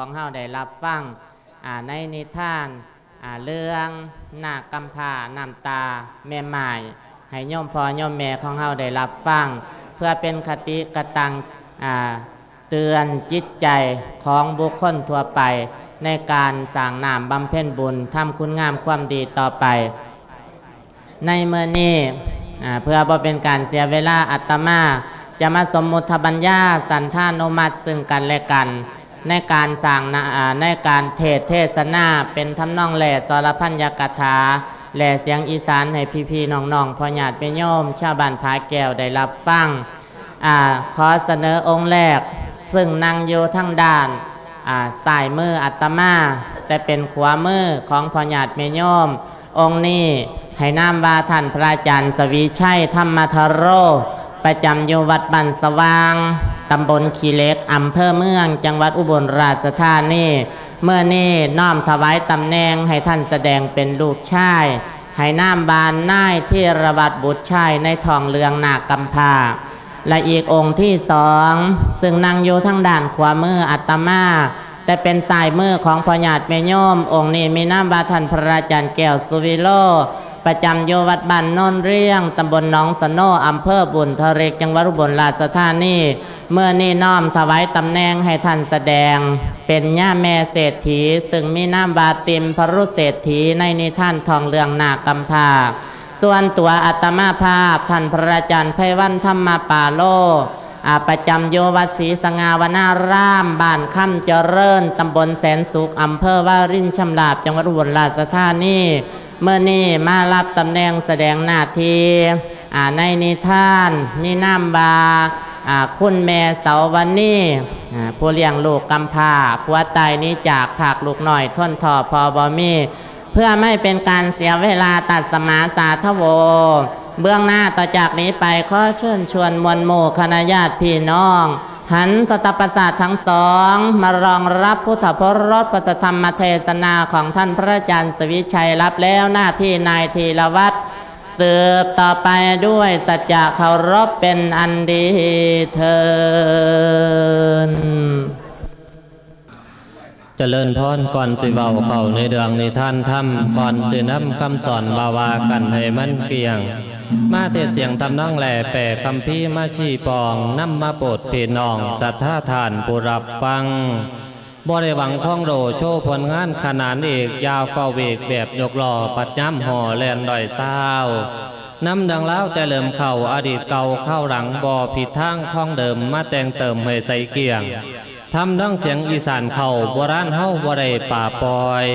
ของเฮาได้รับฟังในนิทานเรื่องนาคกำพาน้ำตาแม่ไม้ให้โยมพอย่อมแม่ของเฮาได้รับฟังเพื่อเป็นคติกระตังเตือนจิตใจของบุคคลทั่วไป ในการสร้างนามบำเพ็ญบุญทำคุณงามความดีต่อไป ในเมื่อนี้เพื่อบ่เป็นการเสียเวลาอัตมา จะมาสมมุติบัญญาสันทานุมัติซึ่งกันและกัน ในการสร้างนาในการเทศเทศนาเป็นทำนองแหล่สรพัญญกถาแหล่เสียงอีสานให้พี่ๆน้องๆพ่อญาติเป็นโยม ชาวบ้านผาแก้วได้รับฟังอขอเสนอองค์แรก ซึ่งนั่งอยู่ทั้งด้านสายมืออัตมา แต่เป็นขวามือของพ่อญาติเมโยม องค์นี้ให้นามว่าท่านพระอาจารย์สวีชัยธรรมธโร ประจำอยู่วัดบันสว่าง ตำบลขีเล็ก อำเภอเมือง จังหวัดอุบลราชธานี เมื่อนี้น้อมถวายตำแหน่งให้ท่านแสดงเป็นลูกชายให้น้ำบานน่ายที่ระบัดบุตรชายในทองเรืองนากกำพาและอีกองค์ที่สอง ซึ่งนั่งอยู่ทั้งด้านขวามืออัตมา แต่เป็นสายมือของพญาติเมโยม องค์นี้มีน้ำบาทันพระอาจารย์แก้วสุวิโล ประจำโยวัดบ้านนนเรียงตำบลหนองสโนอำเภอบุญทะเรกจังหวัดอุบลราชธานีเมื่อนี่น้อมถวายตำแหน่งให้ท่านแสดง เป็นย่าแม่เศรษฐี ซึ่งมีน้ำบาติมพรุเศรษฐีในนิท่านทองเรืองนากำพาส่วนตัวอัตมาภาพท่านพระอาจารย์ไพวันธรรมปาโลอาประจำโยวัดศรีสงาวนารามบ้านค่ำเจริญตำบลแสนสุขอำเภอวารินชำลาบจังหวัดอุบลราชธานี เมื่อนี้มารับตำแหน่งแสดงหน้าที่ในนิทานนินามบาอ่าคุณแม่เสาวันนี้ผู้เลี้ยงลูกกำพาผัวตายนี้จากผากลูกหน่อยทนทอพอบอมีเพื่อไม่เป็นการเสียเวลาตัดสมาสาทโว เบื้องหน้าต่อจากนี้ไปขอเชิญชวนมวลหมู่คณะญาติพี่น้อง หันสตประสาททั้งสอง มารองรับพุทธพรสพระธรรมเทศนาของท่านพระอาจารย์สวิชัยรับแล้วหน้าที่นายธีรวัตรสืบต่อไปด้วยสัจจะเคารพเป็นอันดีเทินเจริญพรก่อนสิเบาเข้าในเดืองในท่านถ้ำก่อนสินำคำสอนวาวากันให้มันเกียง มาเทศเสียงทำน้องแหล่แปรคำพี่มาชีปองนำมาโปรดพี่น้องสัทธาทานผู้รับฟังบริวังข้องโดโชว์ผลงานขนานเอกยาวเฝ้าเวกแบบยกหล้อปัดย้ำห่อแลนดอยเศร้านำดังแล้วแต่เริ่มเข่าอดีตเก่าเข้าหลังบ่อผิดทางข้องเดิมมาแต่งเติมให้ใส่เกียงทำดังเสียงอีสานเข่าโบราณเฮาบ่ได้ป่าปอย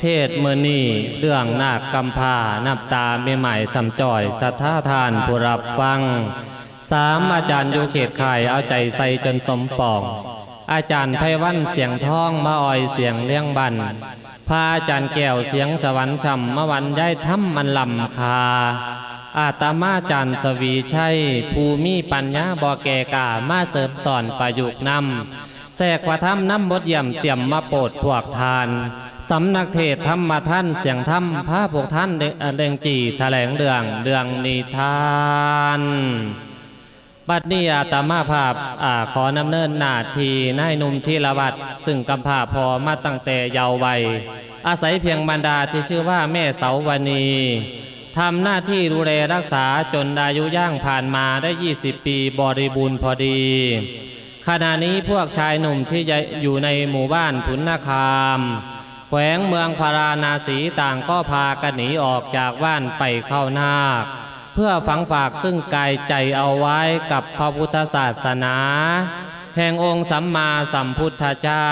เทศเมื่อนี่เรื่องนาคกำพานับตาไม่ใหม่สำจ่อยสัทธาทานผู้รับฟังสามอาจารย์อยู่เขตข่ายเอาใจใส่จนสมปอง อาจารย์ไพวันเสียงท้องมาอ่อยเสียงเลี้ยงบันพาอาจารย์แก้วเสียงสวรรค์ช่ำมาวันย้ายถ้ำมันลำคา อาตมาจันทร์สวีชัย ภูมิปัญญาบ่แกกามาเสริมสอนประยุกต์นำแสกว่าทำน้ำบดเยี่ยมเตรียมมาโปรดพวกทาน สำนักเทศธรรมท่านเสียงธรรมพระพวกท่านเดงจีแถลงเรื่องเรื่องนิทาน บัดนี้อาตมาภาพอาขอนำเนินนาทีนายหนุ่มทีละวัดซึ่งกำพาพอมาตั้งแต่เยาว์วัย อาศัยเพียงบรรดาที่ชื่อว่าแม่เสาวณีทำหน้าที่ดูแลรักษาจนอายุย่างผ่านมาได้ 20 ปีบริบูรณ์พอดีขณะนี้พวกชายหนุ่มที่อยู่ในหมู่บ้านพุนนาคาม แขวงเมืองพาราณาสีต่างก็พากันหนีออกจากบ้านไปเข้านาค เพื่อฝังฝากซึ่งกายใจเอาไว้กับพระพุทธศาสนา แห่งองค์สัมมาสัมพุทธเจ้า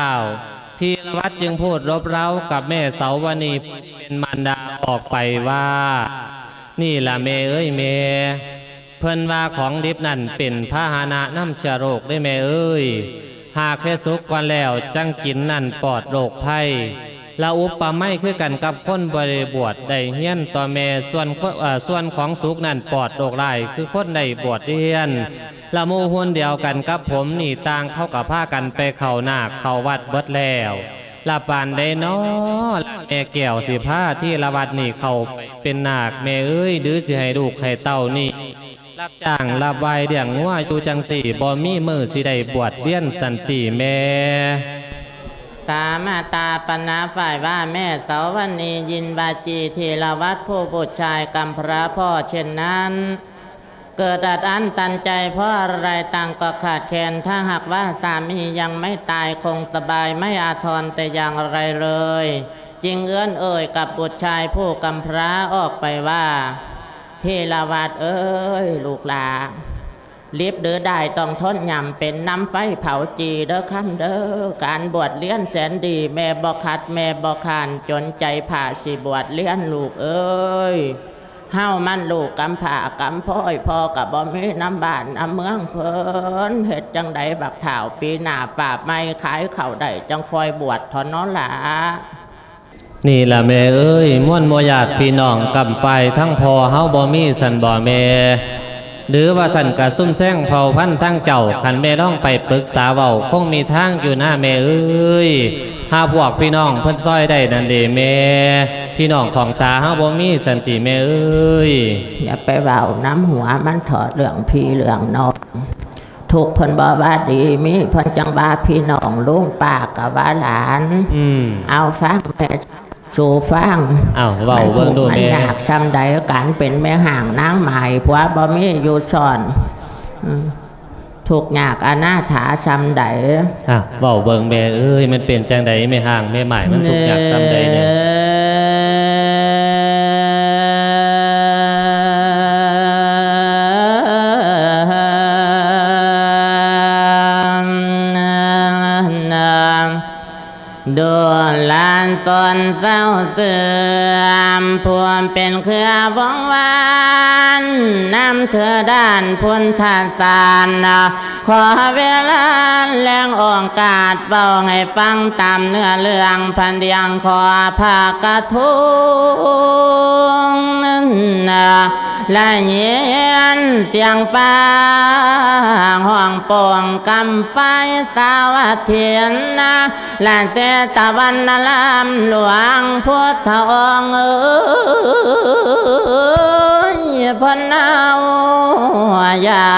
ที่วัดจึงพูดรบเร้ากับแม่เสาวณีเป็นมารดาออกไปว่า นี่ละเมเอ้ยเม เพิ่นว่าของดิบนั่นเป็นพาหานะน้ำเชื้อโรคได้แม่เอ้ย หากแค่สุกก่อนแล้วจังกินนั่นปลอดโรคภัย ละอุปปะไม่คือกันกับคนบริบวชได้เฮียนต่อแม่ส่วนส่วนของสุกนั่นปลอดโรคร้ายคือคนได้บวชเรียนละหมูหุ่นเดียวกันกับผมนี่ต่างเข้ากับผ้ากันไปเข้านาคเข้าวัดเบิดแล้วละปานได้นอละแม่แก้วสิผ้าที่ละวัดนี่เข้าเป็นนาคแม่เอ้ยดื้อสิให้ลูกให้เต้านี่รับจ้างรับใบเดี่ยงงัวอยู่จังสี่บ่มีมือสิได้บวชเรียนสันติแม่ สามาตาปนาฝ่ายว่าแม่เสาวนียินบาจีทีละวัดผู้บุตรชายกำพระพ่อเช่นนั้น เกิดอัดอั้นตันใจเพราะอะไรต่างก็ขาดแคลนถ้าหากว่าสามียังไม่ตายคงสบายไม่อาทรแต่อย่างไรเลย จึงเอื้อนเอ่ยกับบุตรชายผู้กำพร้าออกไปว่าเทลวัดเอ้ยลูกหลาน ลิบเดือได้ต้องทนยำเป็นน้ำไฟเผาจีเด้อคำเด้อการบวชเลี้ยนแสนดี แม่บอกขัดแม่บอกขานจนใจผ่าสิบวชเลี้ยนลูกเอ้ยเฮามันลูกกำผ่ากำพ่อยพอกับบ่มีน้ำบานน้ำเมืองเพิ่นเฮ็ดจังใดบักถ่าวปีหน้าปราไม่ขายเข่าได้จังคอยบวชทอนน้อหลานี่ล่ะแม่เอ้ยม่วนโมญาติพี่น้องกำไฟทั้งพอเฮาบ่มีสันบ่แม่ หรือว่าสันกะซุ่มแซงเผาพันธุ์ทั้งเจ้าคันแม่ต้องไปปรึกษาเว้าคงมีทางอยู่หน้าแม่เอ้ยหาพวกพี่น้องเพิ่นซอยได้นั่นเด้แม่พี่น้องของตาเฮาบ่มีสันติแม่เอ้ยอย่าไปเบาน้ำหัวมันถอดเรื่องพี่เรื่องน้องถูกเพิ่นบ่ว่าดีมีเพิ่นจังบาพี่น้องลุงป้ากับว่าหลานอืมเอาฟังแม่ สู่ฟังอ้าวเว้าเบิ่งดูมันแม่ยากซำใดการเป็นแม่ห่างนางใหม่ผัวบ่มีอยู่ซ่อนอืมถูกยากอนาถาซำใดอะเว้าเบิ่งแม่เอ้ยมันเป็นจังใดแม่ห่างแม่หมายมันทุกข์ยากซำใดเนี่ย ลานสนเศร้าเสื่อมพวมเป็นเครือวงวานนำเธอด้านพุนทาสานขอเวลาแรงองกาดเบาให้ฟังตามเนื้อเรื่องพันเดียงขอภากระทุงนั้นนะและเยียนเสียงฟ้าห้องป่งกำไฟสาวเทียนนะและเสตะวันนลามหลวงพุทธองค์เอ้ยพนเอาอย่า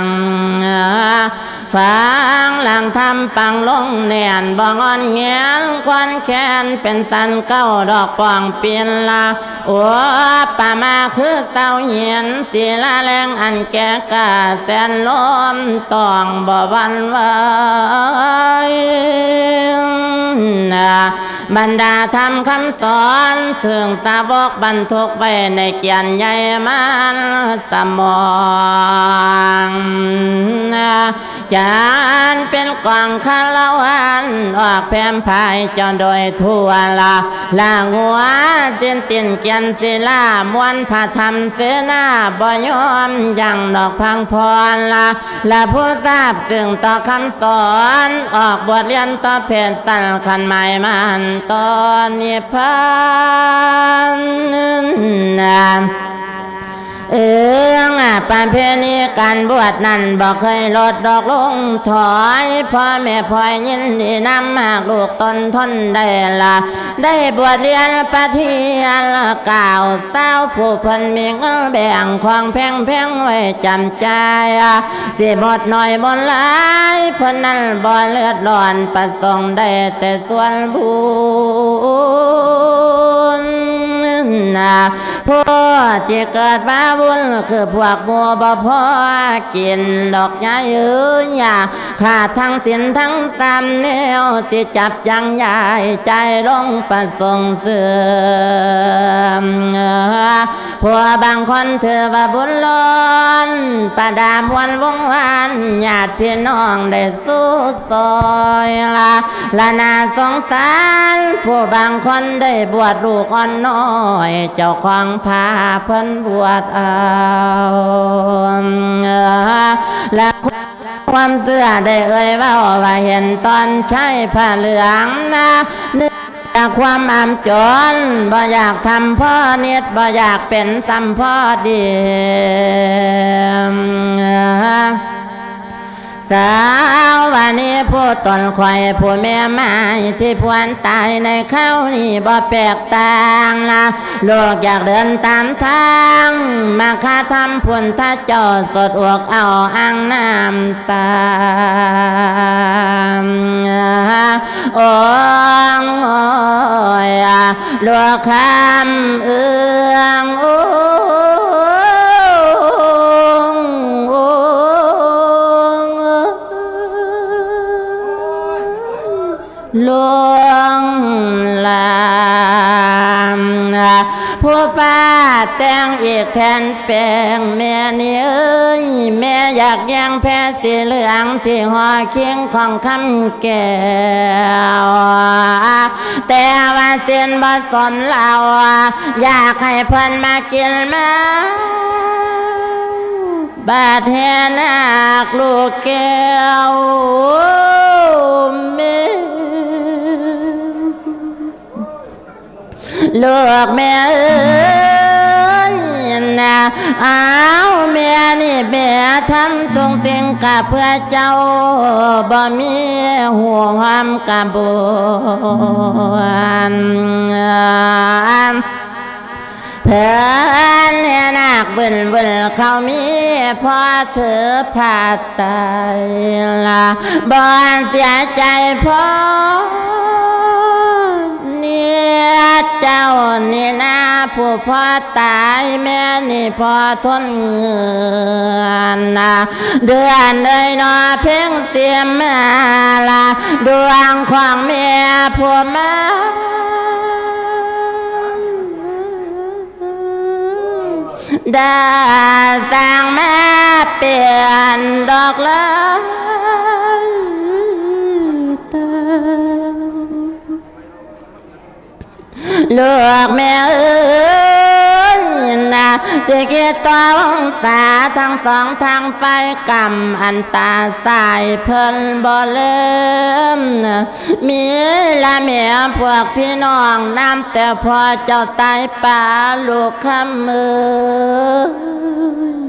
งฟัง หลังทำปังลงเนียนบองอ่อนเงียนควันแค้นเป็นสันเก้าดอกปองเปลี่ยนละโอ้ป่ามาคือเศร้าเหียนสีละแรงอันแก่กาแสนลมตองบ่วันไหวนบรรดาธรรมคำสอนถึงสาวกบรรทุกไว้ในเกียนใหญ่มันสมองจานเป็นกองคาราวานออกแพมพายจ้าโดยทั่วละลาหัวเส้นตินเกียนศิลามวนพระธรรมเสนาบ่ยอมยังดอกพังพรละและผู้ทราบซึ่งต่อคำสอนออกบทเรียนต่อเพศสันขันหมายมันตอนนิพพานนะ เอือง่ะปานเพณีการบวชนั่นบอกเคยลดดอกลงถอยพ่อแม่พ่อยยินดีนำหากลูกตนทนได้ละได้บวชเรียนปฏิญาณกล่าวเศร้าผู้เพันมีเงินแบ่งของแพงแพงไว้จำใจสิบดหน่อยบนหลายเพิ่นนั้นบ่เลือดร้อนประสงค์ได้แต่ส่วนบุญ นะพวกที่เกิดมาบุญคือพวกบัวบ่พอกินดอกยาเยือยาขาดทั้งสินทั้งตามแนวสิจับยังยายใจลงประสงเสื่อมพวบางคนเธอว่าบุญล้นประดามวันวงวานญาติพี่น้องได้สู้ซอยละละนาสงสารผู้บางคนได้บวชลูกอ่อนน้อยเจ้าของพาเพิ่นบวชเอาและความเสื่อได้เอ่ยว่าว่าเห็นตอนใช้ผ้าเหลืองนะเนื้อความอามจนบ่อยากทำพ่อเนียดบ่อยากเป็นสัมพ่อดี สาววันนี้ผู้ตนคอยผู้แม่ไม้ที่พวนตายในเข้านี่บ่แปลกต่างละลูกอยากเดินตามทาง มาคาทำพุนถ้าเจ้าสดอวกเอาอ่างน้ำตาโอ้งโอ้ยลวกคำเอื้องโอ้ ลวงลามผู้ฟ้าแต่งอีกแทนแปลงแม่นี่เอ้ยแม่อยากยังแพ้สีเหลืองที่หัวเคียงของคำแก้วแต่ว่าเส้นผสมเราอยากให้เพิ่นมากินมาบาดแหนักลูกแก้วแม่ ลูกแม่เอ้ยนะอ้าวแม่นี่แม่ทำทรงสิ่งกับเพื่อเจ้าบ่มีห่วงความกับบวนเพื่อนเนี่ยนักบึนบึนเขามีพอเธอผ่าตายละบอนเสียใจพอ เนี่ยเจ้านี่นะผู้พ่อตายแม่นี่พอทนเงินนะเดือนเลยนอเพ่งเสียมาละดวงของแม่ผัวมาด้สร้างมาเปลี่ยนดอกเลย ลูกแม่เอ้ยนะจะเกียตัววงศาทั้งสองทางไฟกรรมอันตาสายเพิ่นบ่เลิมนะมีละเมียพวกพี่น้องน้ำแต่พอเจ้าตายป่าลูกคำมือ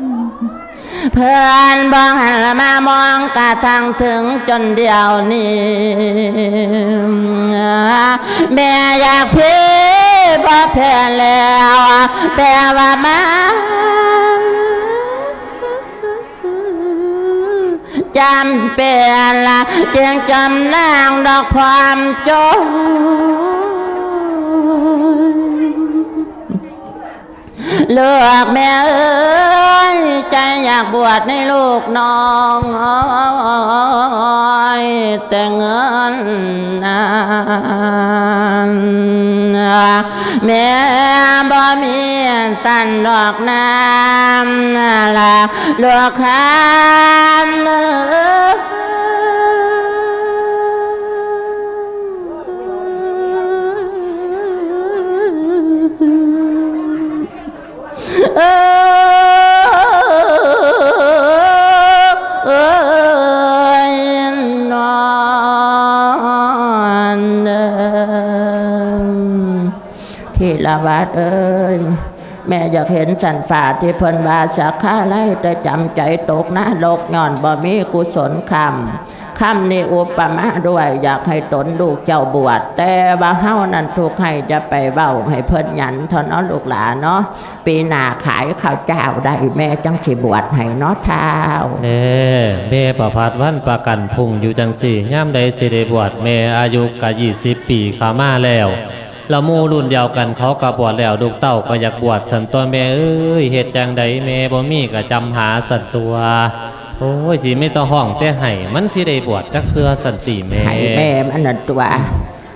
เพื่อนบองหันมามองกะทางถึงจนเดียวนี้แม่อยากพี่บ่แพ้แล้ว แต่ว่ามาจำเป็นละจึงจำนางดอกความจน เลือกแม่เอ้ยใจอยากบวชในลูกน้องแต่เงินนั้นแม่บ่มีสันดอกน้ำละลูกคำ ที่ละวัดเอ้ยแม่อยากเห็นสันฝาที่เพิ่นว่าสักข้าไล่แต่จำใจตกนะโลกย่อนบ่มีกุศลคำคำนี้อุปมาด้วยอยากให้ตนลูกเจ้าบวชแต่ว่าเฮานั้นทุกให้จะไปเว้าให้เพิ่นหยันท่านั้นลูกหลานเนาะปีหน้าขายข้าวเจ้าได้แม่จังสิบวชให้เนาะเท้าเน่แม่ประพัดวันประกันพุ่งอยู่จังสี่ย่ำใดสิได้บวชแม่อายุกะยี่สิบปีขามาแล้ว แล้วหมู่รุ่นเดียวกันเขาก็บวชแล้วลูกเต้าก็อยากบวชสันตัวแม่เอ้ยเหตุจังใดแม่บ่มีก็จำหาสันตัวโอ้ยสิไม่ต้องห้องแต่ให้มันสิได้บวชจักเทื่อสันติแม่ให้แม่มันนั่นตัว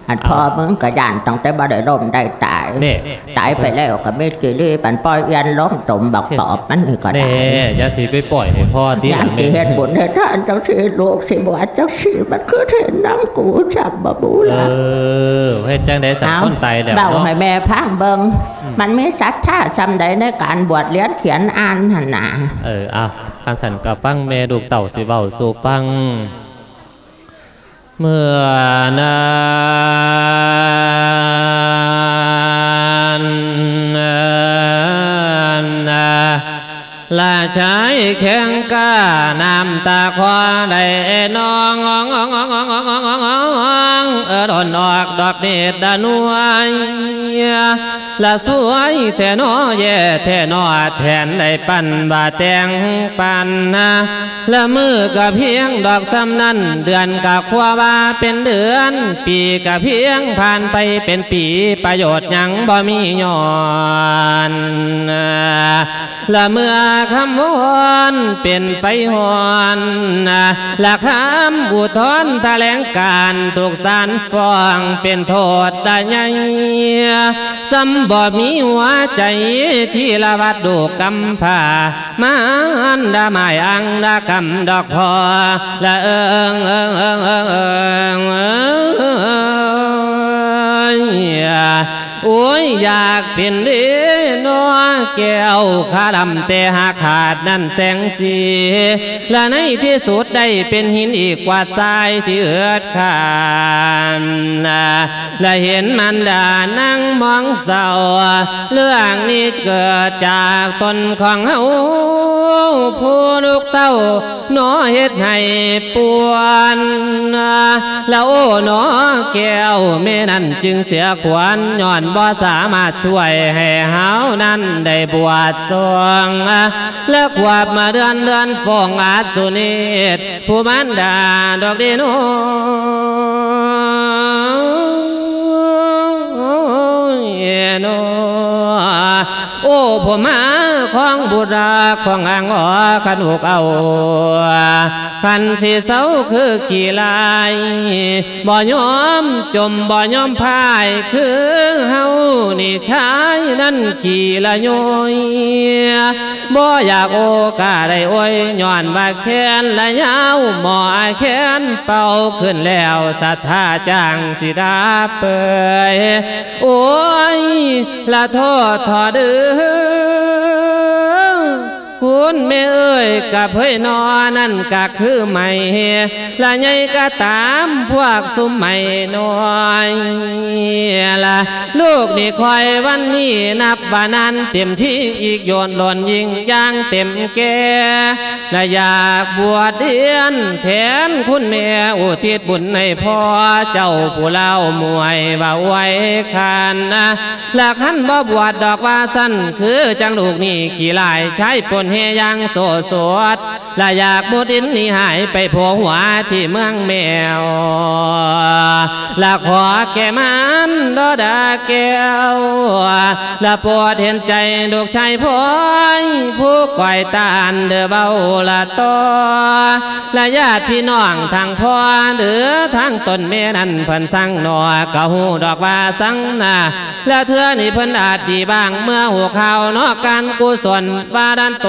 อันพ่อมึงก็ย่านตั้งแต่บ่ได้ร่มได้ตายเน่ตายไปแล้วก็ไม่กี่รีปันปล่อยเอียันล้มตมบักตอบมันนี่ก็แน่ได้อย่าสิไปปล่อยให้พ่อที่อหย่าลังงที่แม่เฮ็ดบุญให้ท่านเจ้าสิลูกสิบวชเจ้าสิมันคือเห็นน้ำกูจับบบูเอละอเฮ็ดจังไดสักคนตายแล้วเบาเนาะให้แม่พังเบิงมันมีศรัทธาซำใดในการบวชเรียนเขียนอ่านหันหนาเอออะคันสันกับฟังแม่ดูกเต่าสิเว้าสู่ฟัง เมื่อนาน ลาชายแข็งก้าน้ำตาควาได้นองเออดอนออกดอกเนตรดานวยละสวยแท่นอแย่แท่นอแทนได้ปั่นบาแตงปั่นนะละมือกับเพียงดอกซ้ำนั้นเดือนกับควาบาเป็นเดือน ปีกับเพียงผ่านไปเป็นปีประโยชน์ยังบ่มีย้อนละเมื่อคำวอนเป็นไฟหอนหละคำอุทธรณ์แถลงการถูกสารฟ้องเป็นโทษได้ยังซ้ำบ่มีหัวใจที่ละวัดดูกำผามันดาหมายอังดากำดอกพอละเอิงเอิงเอิงเอิงเอิง โอ้ยอยากเป็นเด้นอแก้วขาดำแต่หากขาดนั่นแสงสี และในที่สุดได้เป็นหินอีกกว่าทรายที่เอือดขานและเห็นมันดานั่งมองเศร้าเรื่องนี้เกิดจากตนของเฮาผู้ลูกเต้าหนอเฮ็ดให้ปวนแล้วโอ้หนอแก้วแม่นั้นจึงเสียขวัญย้อนบ่สามารถช่วยให้เฮานั้นได้บวชสวงและขวบมาเดือนเดือนฟองอาสุนิตผู้มันดาดอกดีนูนโอ้ ผมมาของบุราของอ่างอ๋อขันหกเอาขันสีเสาคือขี่ลายบ่ยอมจมบ่ยอมพายคือเฮานี่ชายนั่นขี่ละโยยบ่อยากโอกาได้โอ้ยย้อนว่าแค้นละยาวหมอแค้นเป่าขึ้นแล้วศรัทธาจางสิดาเปยโอ้ยละโทษทอดื้อ الله คุณแม่เอ้ยกับเฮ้ยนอนั่นก็คือไม่ละไงก็ตามพวกสุมไม่น้อยละลูกนี่คอยวันนี้นับว่านั้นเต็มที่อีกโยนหล่นยิงย่างเต็มแก่และอยากบวชเรียนแทนคุณแม่อุทิศบุญในพ่อเจ้าผู้เล่ามวยว่าไว้คันนะและขันบ่บวชดอกว่าสั้นคือจังลูกนี่ขี่ลายใช้ปนเฮยังโสสวดและอยากมุดินนี่หายไปโผหัวที่เมืองแมวและขอแก่มันดอดาแก้วและปวดเห็นใจลูกชายพ่อยผู้ก่อยตานเดือเบาละต่อและญาติพี่น้องทางพ่อหรือทางตนแม่นั้นเพิ่นสั่งหนอกะหูดอกว่าสังนาและเธอนี่เพิ่นอาจดีบ้างเมื่อหัวข่าวนอกการกุศลว่าดันต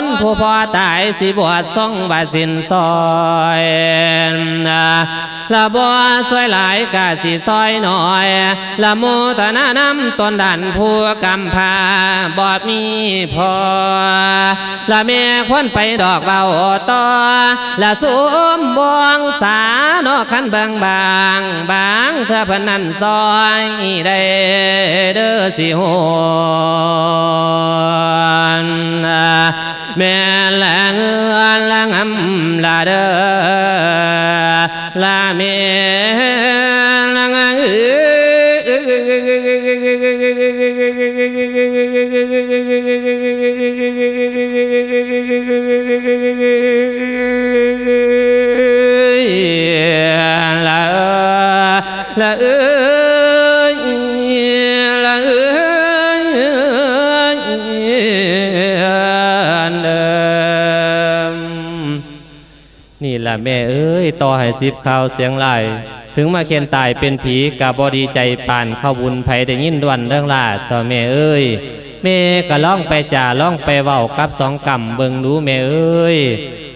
นผู้พ่อตายสิบวชทรงบาสินซอยละบัวสวยหลายกะสิซอยหน่อยละโมทนานำตนดันผู้กำพาบอดมีพอละเมียควนไปดอกเบาต่อละสวมบวงสาดอกขันบางบางบางเธอพนันซอยได้เด้อสิหวนแม่ละเงือนละงำละเด้อ ล่ะแม่เอ้ยต่อให้สิบข่าวเสียงไหลถึงมาเคียนตายเป็นผีกับอดีใจปานเข้าบุญไผได้ยินด่วนเรื่องลาต่อแม่เอ้ยแม่ก็ล่องไปจ่าล่องไปเว้ากับสองกำเบิงดูแม่เอ้ย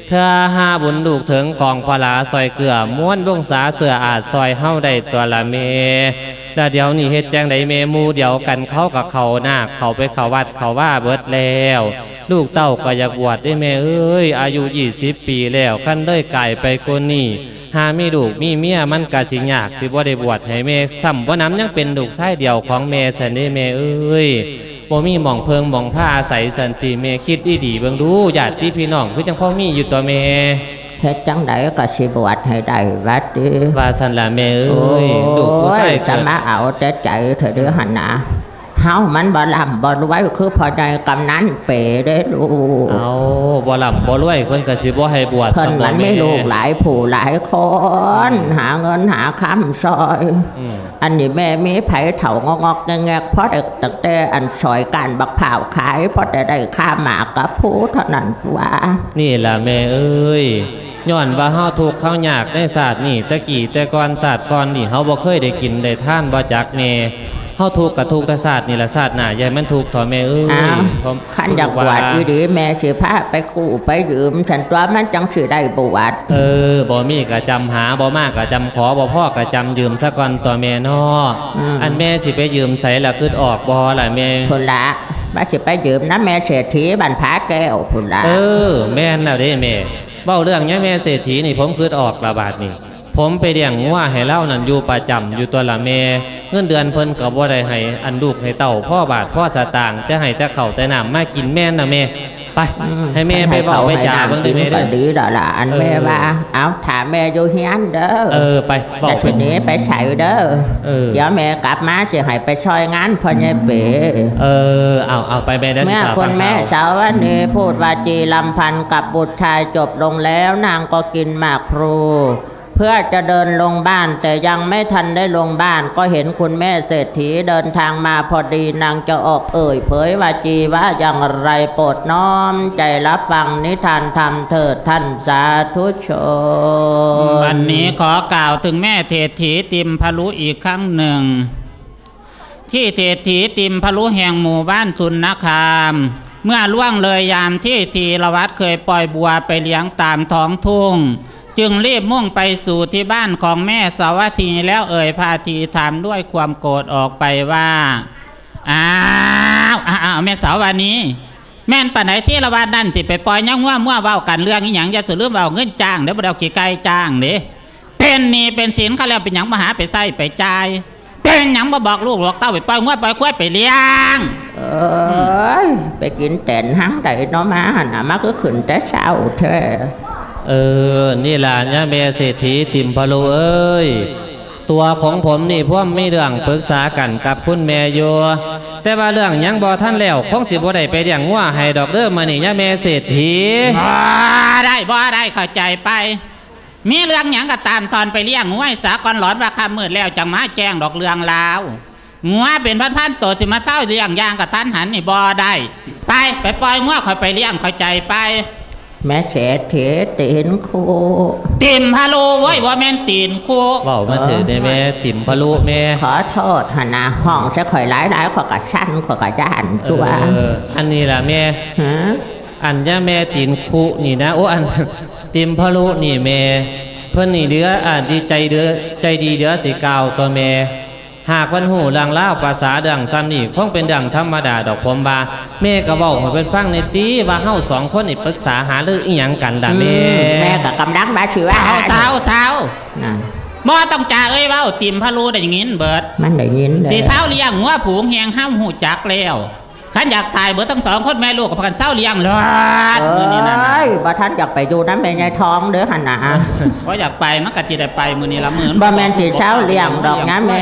เธอหาบุญลูกถึงกองพลาซอยเกลือม้วนวงสาเสืออาจซอยเฮาได้ตัวละเมแล้วเดี๋ยวนี้เฮ็ดแจงไดเมมูเดี๋ยวกันเข้ากับเขาหน้าเขาไปเขาวัดเขาว่าเบิดแล้ว ลูกเต้าก็อยากบวชได้แม่เอ้ย อายุยี่สิบปีแล้วขั้นเลยไก่ไปกว่านี่หามีลูกมีเมียมันกะสิยากสิบ่ได้บวชให้แม่ซ้ำบ่น้ำยังเป็นลูกชายเดียวของแม่สันได้แม่เอ้ยบ่มีหม่องเพิงหม่องผ้าอาศัยสันติแม่คิดดีๆเบิ่งดูญาติพี่น้องคือจังพ่อมีอยู่ตัวแม่เฮ็ดจังไดก็สิบวชให้ได้วัดดิว่าสันละแม่เอโอ้้ยลูกผู้ชายยเกิจะดมาเอาแต่ใจเถอะเด้อหั่นนะ เฮามันบ่ลำบ่รวยคือพอใจกำนันเป๋เด้อลูกเอาบ่ลำบ่รวยเพิ่นก็สิบ่ให้บวชเพิ่นสำหมัรับนแไม่ลูกหลายผู้หลายคนหาเงินหาคำซอยอืมอันนี้แม่มีไผเถางอกๆแงกๆเพราะแต่ตั้งแต่อันซอยการบักผ่าวขายเพราะแต่ได้ค่าหมากกับผู้เท่านั้นว่านี่ล่ะแม่เอ้ยย้อนว่าเฮาทุกข์เฮายากในศาสตร์นี่ตะกี้แต่ก่อนศาสตร์ก่อนนี่เฮาบ่เคยได้กินได้ทานบ่จักแม่ เฮาทุกข์กับทุกข์แต่ศาสตร์นี่ล่ะศาสตร์หน้าใหญ่มันทุกข์เถอะแม่เอ้ยอ้าวผมขันอยากบวชอีดีแม่สิพาไปกู้ไปยืมฉันตัวมันจังสิได้บวชเออบ่มีก็จำหาบ่มากก็จำขอบ่พ่อก็จำยืมซะก่อนตัวแม่น้อออันแม่สิไปยืมไสล่ะคิดออกบ่ล่ะแม่พุ่นละว่าสิไปยืมน้ำแม่เศรษฐีบันพาแก้วพุ่นละเออ แม่นแล้วเด้แม่เบ้าเรื่องเนี้ยแม่เศรษฐีนี่ผมคิดออกระบาดนี่ ผมไปเลี้ยงงัวให้เล่านั่นอยู่ประจำอยู่ตัวละแม่เงินเดือนเพิ่นก็บ่ได้ให้อันลูกให้เต่าพ่อบาทพ่อสตางค์แต่ให้แต่ข้าวแต่น้ำมากินแม่นนะแม่ไปอืมให้แม่ไปเว้าไปจ่าเบิ่งดิแม่ก็เด้อดีดอกละอันแม่เออว่า เอาถามแม่อยู่เฮียนเด้อเออไปเว้าแต่ไปทีนี้ไปใส่เด้อเออเดี๋ยวแม่กลับมาสิให้ไปช่วยงานพ่อใหญ่เป๋เออเอาเอาไปแม่ได้สิเมื่อพาคุฟัณงแม่ข่าวสาววันนี้พูดวาจีลำพันธ์กับบุตรชายจบลงแล้วนางก็กินหมากพลู เพื่อจะเดินลงบ้านแต่ยังไม่ทันได้ลงบ้าน ก็เห็นคุณแม่เศรษฐีเดินทางมาพอดีนางจะออกเอ่ย เผยวาจีว่าอย่างไรโปรดน้อม ใจรับฟังนิทานธรรมเถิดท่านสาธุชนวันนี้ขอกล่าวถึงแม่เทศถีติมพะลุอีกครั้งหนึ่ง ที่เทศถีติมพะลุแห่งหมู่บ้านสุนนคามเมื่อล่วงเลยยามที่ทีรวัตเคยปล่อยบัวไปเลี้ยงตามท้องทุ่ง จึงรีบมุ่งไปสู่ที่บ้านของแม่สาวัตถีแล้วเอ่ยพาทีถามด้วยความโกรธออกไปว่าอ้าวอ้าวแม่สาววานี้ แม่นปาไหนที่ละวันนั่นสิไปปล่อยยังว่ามั่วเว้ากันเรื่องอีหยังอย่าสุลืมเอาเงินจ้างเดี๋ยวได้เอากี่ไก่จ้างเด้เป็นนี่เป็นสินเขาแล้วเป็นหยังมาหาไปใส่ไปจ่ายเป็นหยังมาบอกลูกบอกเต้าไปปล่อยงัวปล่อยควายไปเลี้ยงเอ้ยไปกินแต่นหังใดเนาะมาหันมาก็ขึ้นแต่เช้าแท้ เออ นี่หละยแม่เศรษฐีติมพะโลเอ้ย ตัวของผมนี่พ่วมไม่เรื่องปรึกษากันกับคุณแม่อยู่แต่ว่าเรื่องยังบ่ท่านแล้วคงสิบ่ได้ไปเลี้ยงงัวให้ดอกเด้อมื้อนี้เนี่ยแม่เศรษฐีบ่ได้บ่ได้เข้าใจไป มีเรื่องหยังก็ตามตอนไปเลี้ยงงัวให้สากอนหลอนว่าคำมืดแล้วจังมาแจ้งดอกเรื่องลาวงัวเป็นพันๆตัวสิมาเศร้าเลี้ยงยางกับทันหันนี่บ่ได้ ไปไปปล่อยงัวคอยไปเลี้ยงเข้าใจไป แม่เศรษฐีตีนคูติมฮัลโหลเว้ยว่าแม่นตีนคูเว้ามาเถิดได้แม่ติมพะโลุแม่ขอโทษหนนะห้องจะข่อยหลายหลายขอยกะชั้นขอยกะย่านตัวเอออันนี้ล่ะแม่ฮะอันย่าแม่ตินคุนี่นะโอ้อันติมพะลุนี่แม่เพิ่นนี่เดืออ่าดีใจเดือใจดีเดือสิกาวตัวแม่ หากวันหูเรื่องเล่าวภาษาเรื่องซ้ำนี่คงเป็นดังธรรมดาดอกผมบาแม่ก็เว้าให้เพิ่นฟังในตีว่าเฮาสองคนนี่ปรึกษาหารืออีหยังกันล่ะแม่แม่ก็กำลังมาชื่อว่าสาวสาวสาวนั่นบ่ต้องจ่าเอ้ยเว้าติมฮัลโหลได้อย่างงี้เบิด มันได้ยินเลยสีเศร้าเลี้ยงงัวผูงแหงห้ามหูจักแล้ว ขันอยากตายเบิดทั้งสองคนแม่ลูกกับพากันเศร้าเลี้ยงเลยเอมื้อนี้นั่นน่ะ้ยบ่ทันอยากไปอยู่น้ำแม่ยายทองเด้อหันนะว่าอยากไปมันก็จิได้ไปมื้อนี้ละมื้อบ่แม่นสิเช้าเลี้ยงดอกนะแม่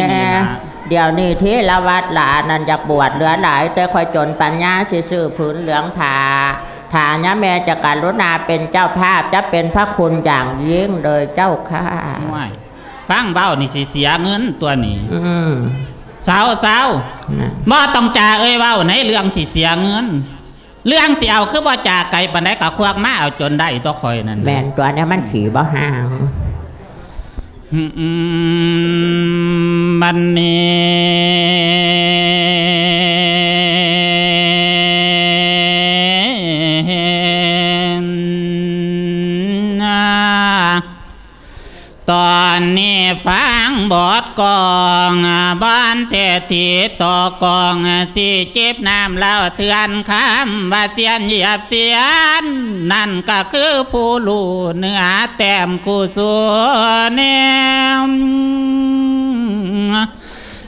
เดี๋ยวนี้ที่ละวัดหลานนั่นอยากบวชเหลือหลาย แต่ค่อยจนปัญญาสิซื้อผืนเหลืองทาทาเนี่ยแม่จะการุณาเป็นเจ้าภาพจะเป็นพระคุณอย่างยิ่งเลยเจ้าค่ะไม่ฟังเบ้านี่สิเสียเงินตัวนี้ อืม สาวสาวนะบ่ต้องจ่าเอ้ยเว้าในเรื่องสิเสียเงิน เรื่องสิเอาคือบ่จ่าไกลปานใดก็ควักมาเอาจนได้ตัวคอยนั่นแม่นตัวเนี้มันขี่บ่ห่างอืมอืมมันนี่ อนนี้ฟังบทกองบ้านเทตีต่อกองสิเจ็บน้ำเล่าเทือนคำว่าเสียนเหยียบเสียน นั่นก็คือผู้ลูเนื้อแต้มคู่สัวแนม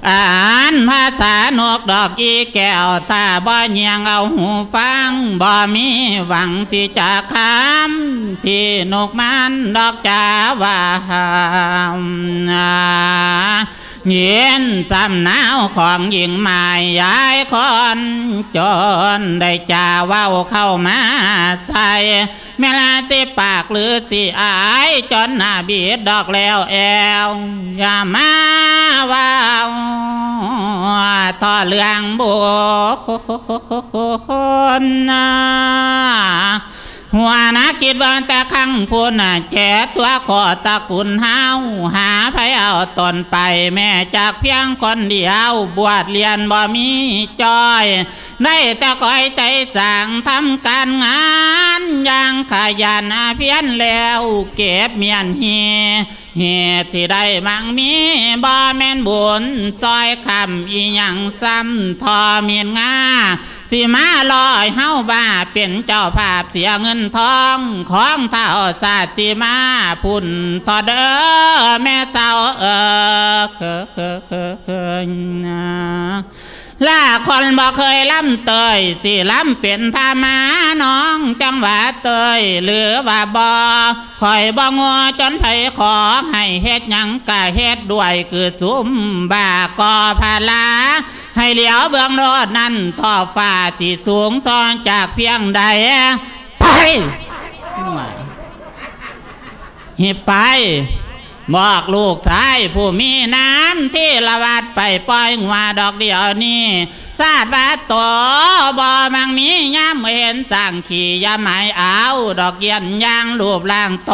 อ่านภาษานกดอกอีแก้วตาบ่เยียงเอาหูฟังบ่มีหวังที่จะคำที่นกมันดอกจาว่า เย็นสำหนาวของหญิงหมายยายคนจนได้จาเว้าเข้ามาใส่แม่ลาสิปากหรือสิอายจนหน้าบีดดอกแล้วแอวอย่ามาว้าต่อเรื่องบุคนนะ หัวนาคิดว่าแต่ครั้งพูนแก่ตัวขอตะกุนเฮาหาไผเอาตนไป แม่จากเพียงคนเดียว บวชเรียนบ่มีจอย ได้แต่คอยใจสั่งทำการงานอย่างขยันเพียนแล้ว เก็บเมียนเฮเหตุที่ได้มังมีบ่แม่นบุญซอยคำอีหยังซ้ำทอเมียนงา สิมาลอยเฮาบ้าเป็นเจ้าภาพเสียเงินทองของเท่าศาสสิมาพุ่นทอด้ออแม่เจ้าเออเคอเคอเคอเคนะล่าคนบ่เคยล้ำเตยสิล้ำเป็นพามาน้องจังหวะเตยหรือว่าบ่คอยบ่งัวจนไผขอให้เฮ็ดหยังกะเฮ็ดด้วยคือสุมบ่าก่อพาลา ให้เหลียวเบื้องโนดนั้นท่อฟ้าที่สูงทอนจากเพียงใดไปหิบไปบอกลูกชายผู้มีน้ำที่ละวัดไปปล่อยหัวดอกเดียวนี้ซาดว่าตบ่มังมีย่ามเห็นสั่งขี่ยาไม้เอาดอกเยียนยางรูปร่างโต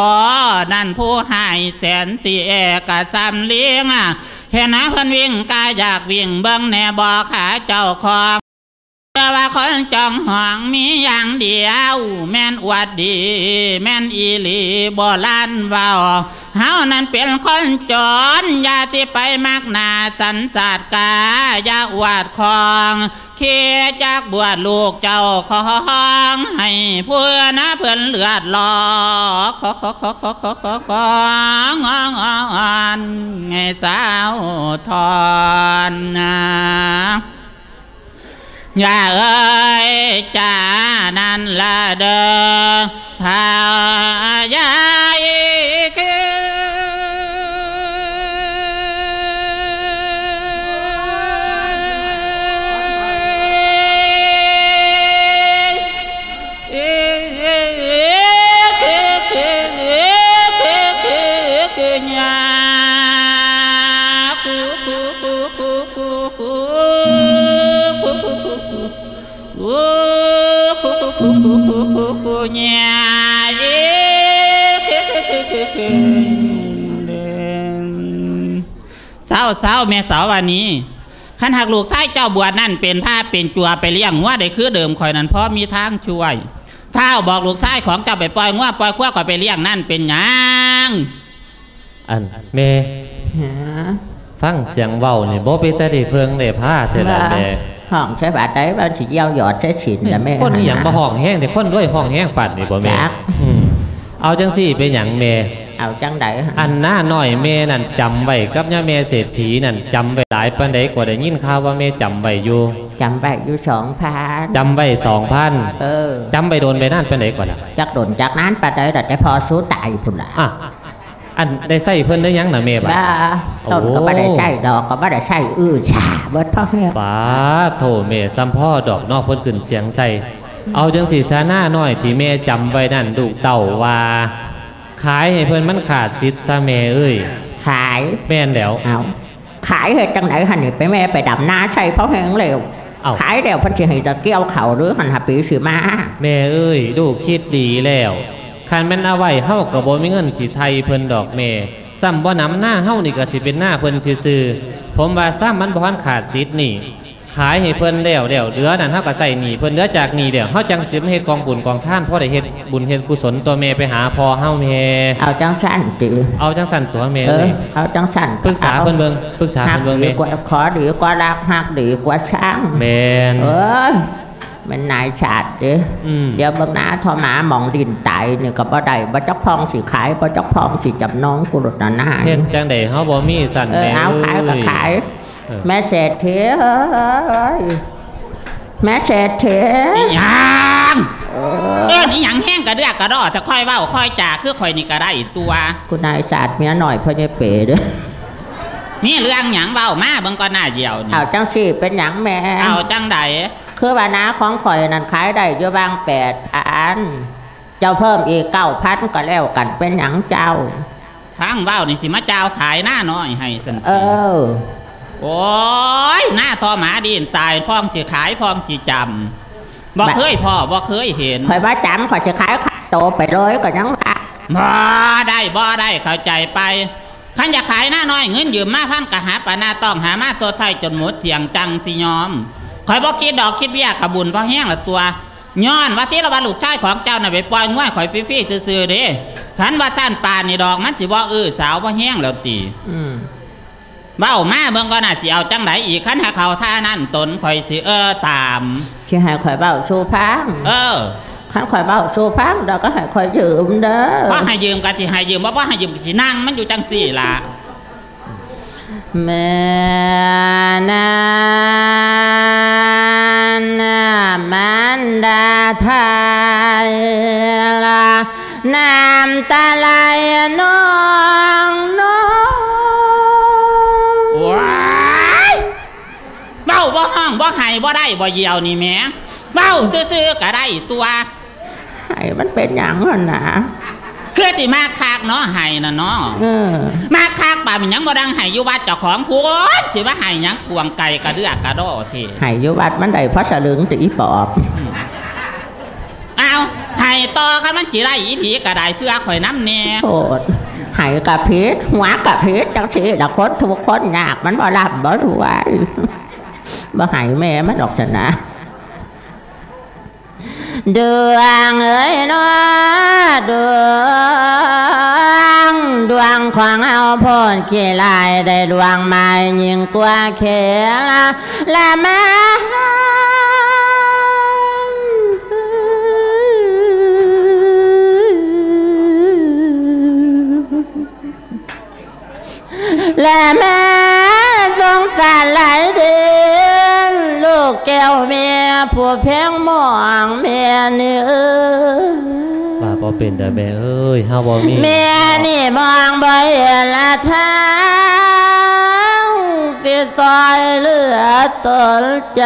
นั่นผู้ใหายแสนสีเอกะจำเลี้ยงอะ เห็นนะเพิ่นวิ่งกายอยากวิ่งเบิ้งแน่บอขาเจ้าคอ ว่าคนจองห่องมีอย่างเดียว แม่นอวดดี แม่นอีหลีบ่ล้านเบาเฮานั้นเป็นคนจนอย่าที่ไปมากหนาสันสาดกาอย่าอวดของเคียจากบวชลูกเจ้าของให้เพื่อนะเพื่อนเลือดหลอกขอขอขอขอขอขอขององอนไงสาวทอนนะ อย่าเอ้ยจ้านั่ นละเด้อถ้ายายคือเศร้าเศร้าแม่สาววันนี้ขันหักลูกชายเจ้าบวชนั่นเป็นผ้าเป็นจัวไปเลี้ยงงัวได้คือเดิมคอยนั้นเพราะมีทางช่วยเท้าบอกลูกชายของเจ้าไปปล่อยงัวปล่อยขั้วก่อยไปเลี้ยงนั่นเป็นหยังอันเมฮะฟังเสียงเว้านี่บ่เป็นแต่ได้เพิงได้ผ้าแต่ละแม่ห้องใช้บาทได้บ้านสิเยี่ยวหยอดใช้ฉินแต่แม่คนอหย่างบ่ห้องแห้งแต่คนด้วยห้องแห้งปัดนี่บ่แม่จักอืมเอาจังสี่เป็นหยังแม่ เอาจังไดอันหน้าน้อยแม่นั่นจำไว้กับย่าแม่เศรษฐีนั่นจำไว้หลายปานใดกว่าได้ยินข่าวว่าแม่จำไว้อยู่จำไปอยู่สองพันจำไว้สองพันเออจำไว้โดนไปนั่นปานใดกว่าล่ะจักโดนจากนั้นไปได้แต่ได้พอสู้ตายพุ่นละอะอันได้ใส่เพิ่นได้ยังน่ะแม่บ่ะบ้าต้นก็ไม่ได้ใช่ดอกก็ไม่ได้ใช่อื้อฉาเบิดพ่อแม่ป้าโถแม่ซ้ำพ่อดอกนอกเพิ่นขึ้นเสียงใส่เอาจังสีซาหน้าน้อยที่แม่จำไว้นั่นลูกเต่าว่า ขายให้เพิ่นมันขาดจิตซะแม่เอ้ยขายแม่นแล้วเอาขายเหตุจังไหนหันนี่ไปแม่ไปดำนาใช่เพราะแหงเร็วเอ้าขายเร็วเพันจะให้ตะเกี่ยวเข่าหรือหันหาปีสือมา แม่เอ้ยลูกคิดดีแล้วคันแม่นเอาไว้เฮาก็บ่มีเงินสิไทยเพิ่นดอกแม่ซ้ำบ่นำหน้าเฮานี่ก็สิเป็นหน้าเพิ่นซื่อๆผมว่าซ้ำมันบ่ทันขาดสิทธิ์นี่ ขายให้เพิ่นแล้วแล้วเหลือนั่นเฮาก็ใส่หนี้เพิ่นเหลือจากหนี้แล้วเฮาจังสิมาเฮ็ดกองบุญกองทานพอได้เฮ็ดบุญเฮ็ดกุศลตัวแม่ไปหาพ่อเฮาแม่เอาจังสั้นติเอาจังสั่นตัวแม่เอเอ้อยเอาจังสั้นปรึกษาเพิ่นเบิ่งปรึกษาหักเพิ่นเบิ่งดีแม่กว่าขอดีกว่ารักหักดีกว่าช่างแม่นเอ้ยมันนายชาติเด้อืมเดี๋ยวเบางหน้าทอหมาหมองดินไตนี่ก็บ่ได้บ่จักพองสิขายบ่จักพองสิจับน้องกุลตนาเฮ็ดจังได๋เฮาบ่มีสั่นเออแม่เอาขายก็เอ้ยขายออ แม่เศรษฐีเอ้ยแม่เศรษฐีอีหยังเอเอออนี่หยังแห้งกระเดือกกระดอจะค่อยเว้าค่อยจ่าคือค่อยนี่ก็ได้ตัวคุณนายศาสตร์เมียหน่อยพ่อใหญ่เป๋เด้อมีเรื่องหยังเว้ามาเบิ่งก็น่าเหี่ยวนี่เอาจังสี่เป็นหยังแม่เอาจังใดคือว่านาของข่อยนั่นขายได้อยู่บางแปดอันเจ้าเพิ่มอีกเก้าพันก็แล้วกันเป็นหยังเจ้าทางเว้านี่สิมาเจ้าขายหน้าน้อยให้สันเออ โอ้ยหน้าทอหมาดินตายพ้องสิขายพ้องสิจำบ่เคยพ่อบ่เคยเห็นข่อยว่าจำข่อยจะขายขาดโตไปเลยก็ยังว่าบ่ได้บ่ได้เข้าใจไปขันอยากขายหน้าน้อยเงินยืมมาพันกะหาปานาต้องหามาตัวไทยจนหมดเถียงจังสิยอมคอยบ่คิดดอกคิดเบี้ยขบุญเพราะแห้งละตัวย้อนว่าที่ละวันลูกชายของเจ้าน่ะไปปล่อยง่วยข่อยฟรี่ๆซื่อๆเด้ขันว่าท่านปานนี่ดอกมันสิบ่อื้อสาวบ่แห้งแล้วติอืม เบ้ามาเบิ่งก็น่าสิเอาจังไดอีกขันหาเขาท่านั่นตนข่อยสิเออตาม ที่ให้ข่อยเบ้าสู้พังเออขันข่อยเบ้าสู้พังเราก็ให้ข่อยยืมเด้อว่าให้ยืมก็สิให้ยืมว่าบ่ให้ยืมก็สินั่งมันอยู่จังสี่ล่ะแม่นานามันดาไทยละน้ำตาไหลนองน้องาบ่ห้องบ่ให้บ่ได้บ่เหี่ยวนี่แหม่เบ้าซื่อๆก็ได้ตัวให้มันเป็นอย่างนั้นนะคือสิมาคากเนาะให้น่ะเนาะเออมาคากป่ามันหยังบ่ดังให้อยู่วัดเจ้าของพูนสิว่าให้หยังกวงไก่กระเดือกกระโดอเทให้อยู่วัดมันได้พระสลึงตีปอบเอาให้ต่อคันมันสิได้อีถีก็ได้เพื่อข่อยน้ำแน่โทษให้กับพิษหัวกับพิษจังสีละคนทุกคนยากมันบ่รับบ่รวย บ่ให้แม่มันดอกชนะดวงเอ้ยน้อดวงดวงของเอา กแก้วเมียผู้เพียงมองเมียนี่เออว่าบ่เป็นแต่แม่เอ้ยเฮาบ่มีเมียนี่มองบ่เห็นละทางสิ ซอยเหลือตนใจ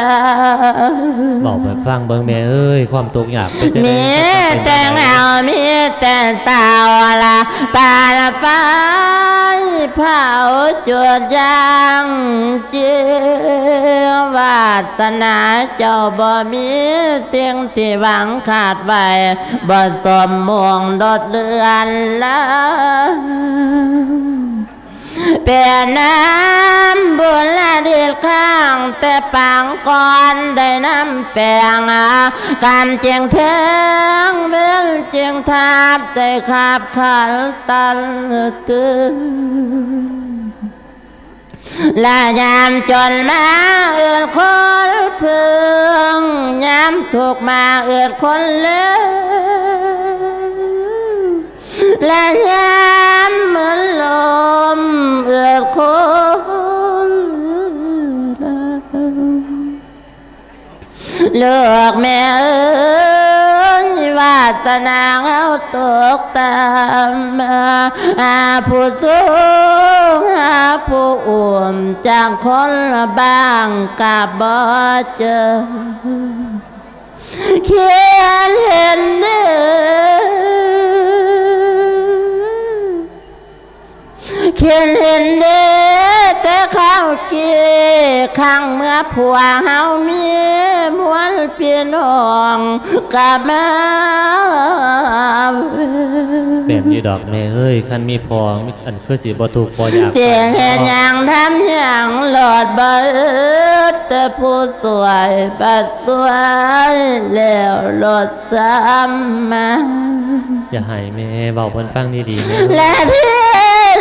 บอกไปฟังเบิ่งแม่เอ้ยความทุกข์ยากเป็นจังได๋มีแต่เงามีแต่ตาวละปาละไฟเผาจุดยางเจียวาสนาเจ้าบ่มีเสิ่งที่หวังขาดไว้บ่สมมวงดดเลือนละ เป็นน้ำบุญละดีข้างแต่ปางก่อนได้น้ำแฝงกำเจียงเทงเบลเจียงทับได้ขับขันตันตื่นและยามจนมาเอื่นคนเพึงยามถูกมาเอื่นคนเลือ และยามเหมือนลมเอือดคนเลือกแม่เอ้ยวาสนาเอาตกตามมาหาผู้สูงหาผู้อ้วมจากคนละบ้างกับบ่เจอเขียนเห็นเด้อ เขียนเห็นเด้อแต่ข้าวเกี่ข้างเมื่อผัวเฮามีมวนเพียน้องกลับมาแบบนี้ดอกแม่เอ้ยคันมีพอมีอันคือสิบ่ทุกข์บ่ยากเสียงเห็นอย่างทำอย่างหลอดเบิดแต่ผู้สวยบัดสวยแล้วหลดซ้ำมาอย่าให้แม่เว้าเพิ่นฟังดีๆแม่และที่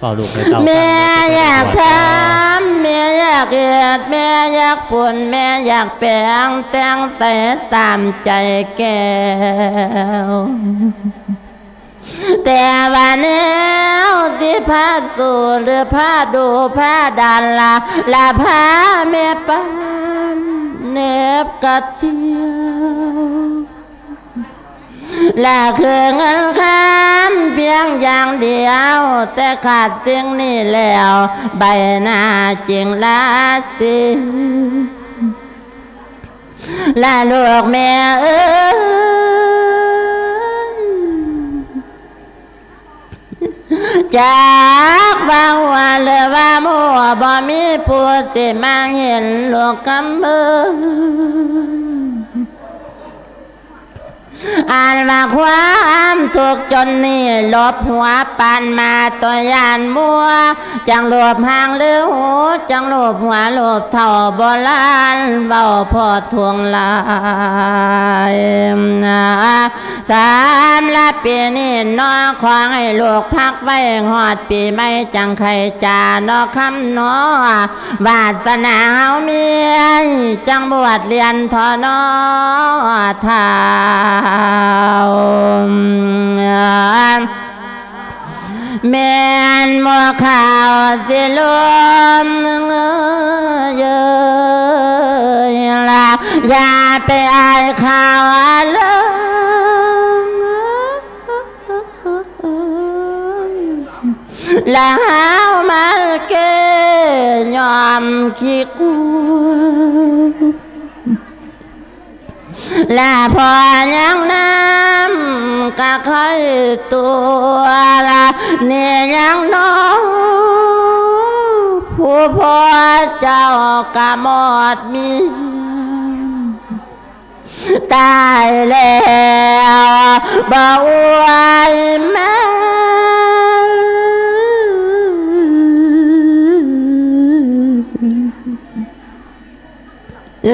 เมียว่าก่อนเด้อค่ะอะเว้าลูกให้เตาแม่อยากทำแม่อยากเฮ็ดแม่อยากผลแม่อยากแปลงแต่งใส่ตามใจแก้วแต่ว่าแนวที่พาสู่หรือพาดูพาดันละละพาแม่ปานเนบกระเตียว และคือเงินคำเพียงอย่างเดียว แต่ขาดสิ่งนี้แล้ว ใบหน้าจริงลาสิและลูกแม่เอ้จากบางวันเลยว่ามัวบ่มีผู้สิมาเห็นลูกกำมือ อ่านมาความถูกจนนี่ลบหัวปานมาตัวยานมัว จังหลบหางหรือหูจังหลบหัวหลบเท่าโบราณเบาพอทวงลายนะสามละปีนี้น้องขวงให้ลูกพักไว้หอดปีไม่จังใครจานอคำน้อวาสนาเฮาเมียจังบวชเรียนทอนอทาแม่นมัวข่าวสิลมเยยละอย่าไปอายข่าวเลยแล้วหาวมาเกยอมขี้กลัว และพอยังน้ำก็ค่อยตัวละเนี่ยยังน้องผู้พ่อเจ้ากะหมดมีตายแล้วบ่ไหวแม่บ่ไหวแม่ เ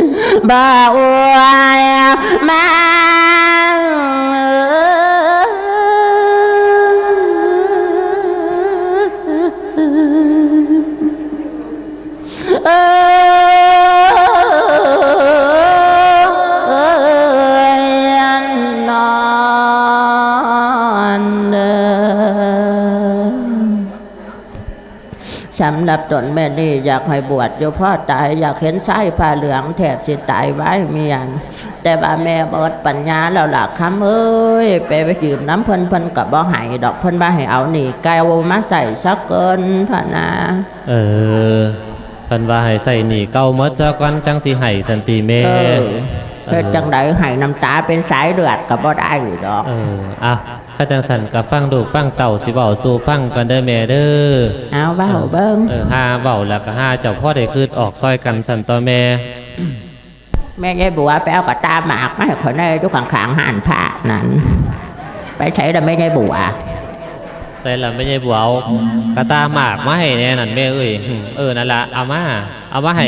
ออน สำหรับตนแม่นี่อยากให้บวชอยู่พ่อตายอยากเห็นไส้ผ้าเหลืองแถบสิตายไว้เมียน แต่ว่าแม่เบิดปัญญาแล้วล่ะคำเอ้ย ไปไปยืมน้ำเพิ่นเพิ่นกับบ่ให้ดอกเพิ่นว่าให้เอาหนีแก้วมาใส่สักเกินพะนะ เออเพิ่นว่าให้ใส่หนีเก่าหมดซะก่อนจังสิให้สันติแม่เออเฮ็ดจังไดให้น้ำตาเป็นสายเลือดก็บ่ได้ดอก เอออะ ข้าจังสันกับฟังดูกฟังเต่าสิเว้าสู่ฟังกันเด้อแม่เด้อเอาเบ้าเบิ่งเออหาเว้าแล้วก็หาเจ้าพ่อได้คืดออกซอยกันสันต่อแม่ แม่ยายบัวไปเอากระตาหมากมาให้คนได้ทุกข้างๆหันผ้านั้น ไปใช้แต่แม่ยายบัวใส่ละไม่ใช่บัวเอากระตาหมากมาให้แน่นั่นแม่เอ้ยหึเออนั่นละเอามาเอามาให้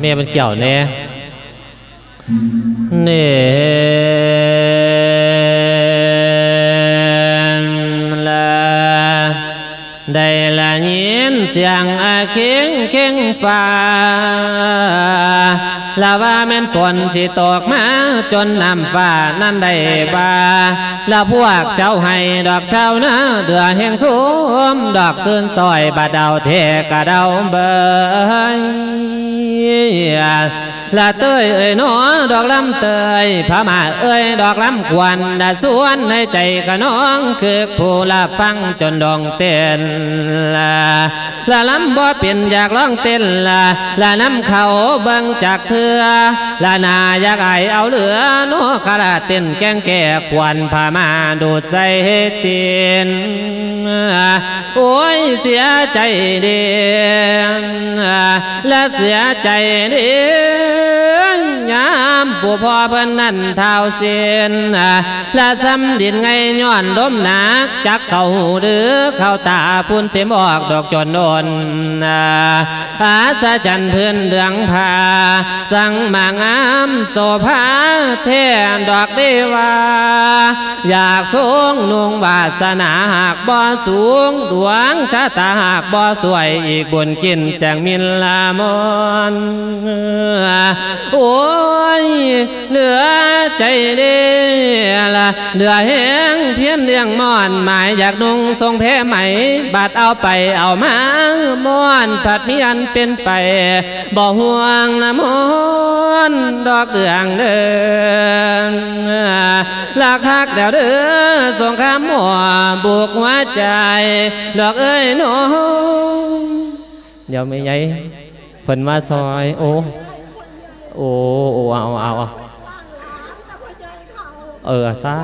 แม่มันเขียวแน่เน่ล ได้ละยินเลาว่าแม่นฝนสิตกมาจนน้ำฟ้านั่นได้บาละพวกเจ้าให้ดอกเช้านะเดือแห่งสูมดอกซื่นซอยบาดเดาเทกะเดาเบยละเต้ยเอ้ยหนอดอกลำเตยพามาเอ้ยดอกลำควันดาสวนในใจกะน้องคือผู้ละฟังจนดองเต้นละละลำบ่เปลี่ยนอยากร้องเต้นละละน้ำเขาเบิ่งจากเธอละนายากไอเอาเหลือโนคาราเต้นแกงแก่ควันพามาดูดใส่เตีนโอ้ยเสียใจเดียและเสียใจเดีย ยามผู้พ่อเพิ่นนั่นเท้าเสียนและซ้ำดินไงย้อนลมหนักจักเขาหูหรือเข้าตาพุ่นเต็มออกดอกจนโดนอาสะจันเพื่อนเดืองผาสั่งมางามโสภาเทนดอกเดวาอยากสูงนุงวาสนาหากบ่สูงดวงชะตาหากบ่สวยอีกบนกินแต่งมินลามอนโอ้ยเหลือใจเดียละเหลือแห้งเพี้ยนเลี้ยงมอนหมายอยากนุ่งทรงแพ้ไหม บาดเอาไปเอามามอนผัดมีอันเป็นไป บ่ห่วงนะมอนดอกเดืองเดินลาคักเดี๋ยวเด้อสงครามหัวบุกหัวใจ ดอกเอ้ยหนูเดี๋ยวไม่ใหญ่เพิ่นมาซอยโอ้ โอ้โอ้เอาเอาเอาเออซา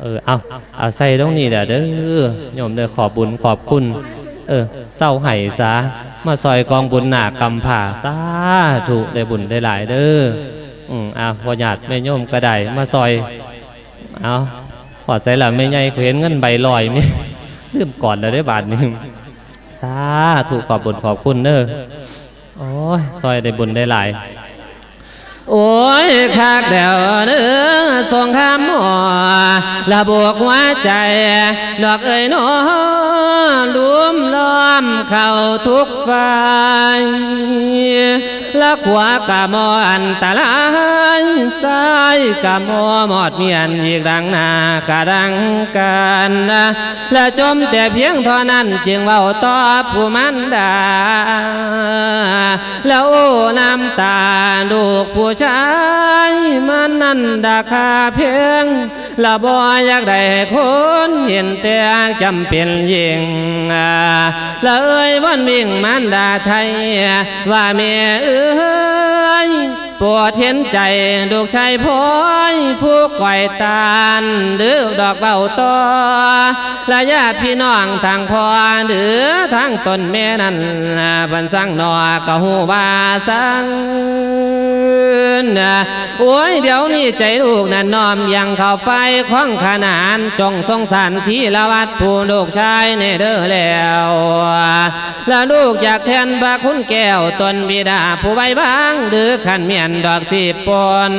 เออเอาเอาใส่ตรงนี้เด้อเด้อโยมเด้อขอบบุญขอบคุณ เออเศร้าไห้ซะมาซอยกองบุญหนากำผ่าซาถูกได้บุญได้หลายเด้ออืมอะพอหยาดแม่โยมก็ไดมาซอยเอาพอใจละแม่ใหญ่เขาเห็นเงินใบลอยมั้ยลืมก่อนแล้วได้บาทหนึงซาถูกขอบบุญขอบคุณเด้อ ซอยได้บุญได้หลาย โอ้ยคักเดียวเนื้อสงครามหมอละบวกหัวใจ ดอกเอ้ยหนอลุมล้อมเข้าทุกฝ่ายละขวากะมออันตรายซ้ายกะมอหมอดเมียนอีกดังหน้ากะดังกันและจมแต่เพียงเท่านั้นจึงเว้าตอบผู้มันดาแล้วโอ้น้ำตาลูกผู้ชายมันนั่นดาคาเพียงละบ่อยากได้คนเห็นแต่จำเป็นยิงละเอ้ยวันวิ่งมันดาไทยว่าเม่เอ้ย ปวดเห็นใจลูกชายพ้อยผู้ก่อยตานหรือดอกเบาตอและญาติพี่น้องทางพ่อหรือทางตนแม่นั่นบันสั่งนอกะหูบาสังโอ้ยเดี๋ยวนี้ใจลูกนั่นน้อมยังเข้าไฟข้องขนานจงสงสารที่ละวัดผู้ลูกชายในเด้อแล้วแล้วลูกอยากแทนบาคุณแก้วตนบิดาผู้ไว้บางหรือขันเมียนดอกสีปน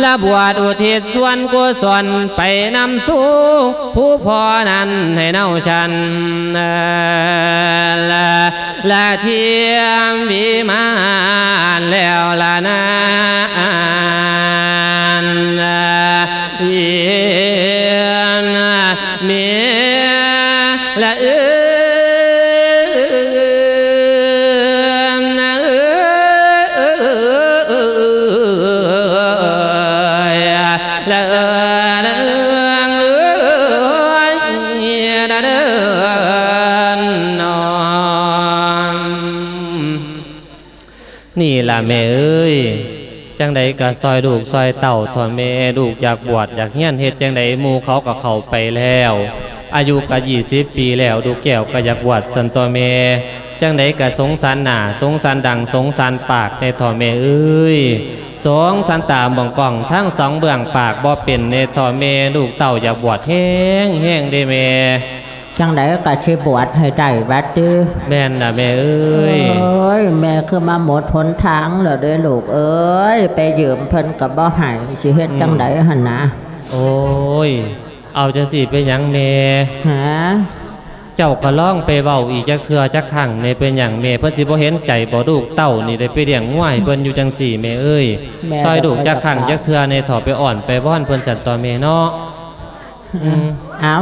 และบวชอุทิศส่วนกุศลไปนำสู่ผู้พอนั้นให้เน่าชันละละเทียมวิมานแล้วละนา ใดก็ซอยลูกซอยเต่าถอนแม่ลูกอยากบวชอยากเฮี้ยนเฮ็ดจังใดมูเขาก็เข้าไปแล้ว อายุก็ยี่สิบปีแล้วดูแก้วก็อยากบวชสันตัวแม่จังใดก็สงสารหนาสงสารดังสงสารปากในถอแม่เอ้ยสงสารตามบองกล่องทั้งสองเบื้องปากบ่เป็นในถอแม่ลูกเต่าอยากบวชแห้งแห้งได้แม่ จังไดก็สิบวชให้ได้บัดดื้อแม่นน่ะแม่เอ้เอ้ยยแม่คือมาหมดหนทางแล้วเด้อลูกเอ้ยไปยืมเพิ่นก็บ่ให้สิเฮ็ดจังไดหั่นนะโอ้ย เอาจังสิเป็นหยังแม่ฮะเจ้าก็ล่องไปเว้าอีกจักเทื่อจักครั้งในเป็นอย่างแม่เพิ่นสิบ่เห็นใจบ่ลูกเต้านี่ได้ไปเลี้ยงง่วยเพิ่นอยู่จังสี่แม่เอ้ยซอยลูกจักครั้งจักเทื่อในถอไปอ่อนไปว่อนเพิ่นสันต่อแม่เนาะอืมเอา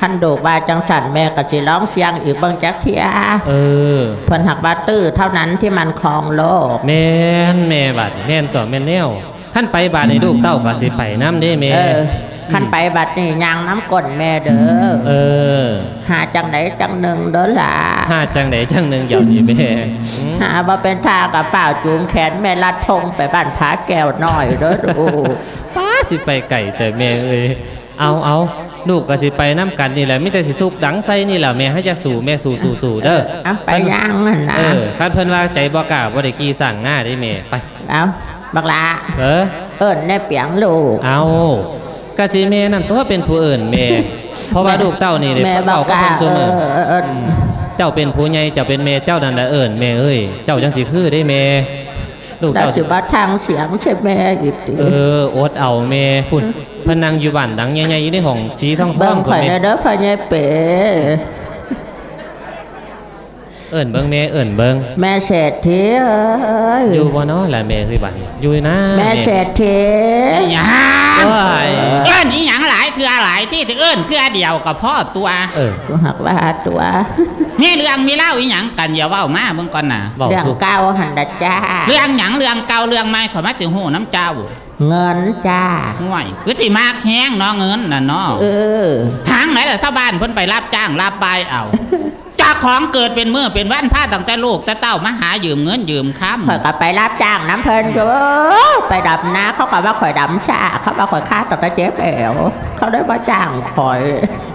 คันโดกว่าจังสันแม่ก็สิร้องเสียงอีกเบิ่งจักเที่ยเออเพิ่นหักบาตื้อเท่านั้นที่มันครองโลก แม่นแม่บัดแม่นต่อแม่นแนวท่านไปบาดในลูกเต้าก็สิไปนำเด้แม่เออคันไปบัดนี้ยางน้ำก้นแม่เด้อเออหาจังไดจังหนึ่งเด้อล่ะหาจังไดจังหนึงหย่อมอีแม่อืมหาว่าเป็นท่ากับฝ่าวจูงแขนแม่ลัดทงไปบ้านผาแก้วน้อยเด้อดูป้าสิไปไก่แต่แม่เอ้ยเอาเอา ลูกก็สิไปน้ำกันนี่แหละมิแต่สิสุกดังใส่นี่แหละแม่ให้จะสู่แม่สู่สู่สู่เด้อเอาไปย่างนั่นนะเออคันเพิ่นว่าใจบ่กล้าบ่ได้ขี่สั่งหน้าได้แม่ไปเอาบักละเออเอิ้นในเปียงลูกเอากะสิแม่นั่นตัวเป็นผู้อื่นแม่เพราะว่าลูกเต้านี่ได้แม่บัเว้ากกับกาเพิ่นซุเอมื้ออเออเออเจ้าเป็นผู้ใหญ่เจ้าเป็นแม่เจ้านั่นน่ะเอิ้นแม่เอ้ยเจ้าจังสิคือได้แม่ ลูกแล้วเจ้าสิบ่ทางเสียงใช่แม่อีกติเอออดเอาแม่พุ่นเพิ่นนั่งอยู่บ้านดังใหญ่ๆอยู่ในห้องสีทองทเบิ่องงข่อยแม่ในเด้อพ่อใหญ่เป๋เอิ้นเบิ่งแม่เอิ้นเบิ่งแม่เศรษฐีเอ้ยอยู่บ่เนาะล่ะแม่คือบ้านอยู่นะแม่เศรษฐีอีหยังโอ้ยเอิ้นอีหยังหลายเทื่อหลายที่ที่เอิ้นเทื่อเดียวกับพ่อตัว เออกูหักว่าตัวนี่เรื่องมีเล่าอีหยังกันอย่าเว้ามาเบิ่งก่อนน่ะเว้าเรื่องสู่เก่าหันดะจ้า เรื่องหยังเรื่องเก่าเรื่องใหม่ขอยมาสิฮู้น้ำเจ้าเงินจ้าห่วยคือสิมากแฮงเนาะเงินน่ะเนาะเออทางไหนล่ะถ้าบ้านเพิ่นไปรับจ้างรับบายเอาเจาก ของเกิดเป็นมือเป็นวันพาตั้งแต่ลูกแต่เต้ามาหายืมเงินยืมค้ำข่อยก็ไปรับจ้างน้ำเพลินอยู่ไปดำนาเขาก็ว่าข่อยดำชาเขาว่าข่อยค่าตกกระเจ็บแอวเขาได้มาจ้างข่อย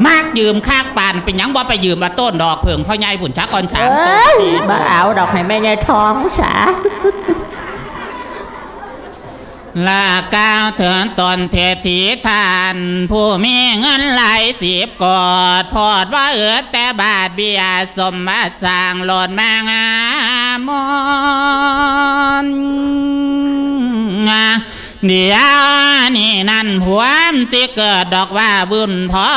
มากยืมคากปานเป็นหยังบ่ไปยืมมาต้นดอกเพิ่งพ่อใหญ่ผุนชักก่อนสามเอ้ต้นยสี่มาเอาดอกให้แม่ยายทองสา ลากาวเถินตนเทธีทาน ผู้มีเงินหลายสิบกอด พอดว่าเอือแต่บาทเบียสมมาสร้างหล่นมางามอนเดี๋ยวนี่นั่นหวมสิเกิดดอกว่าบุญพอ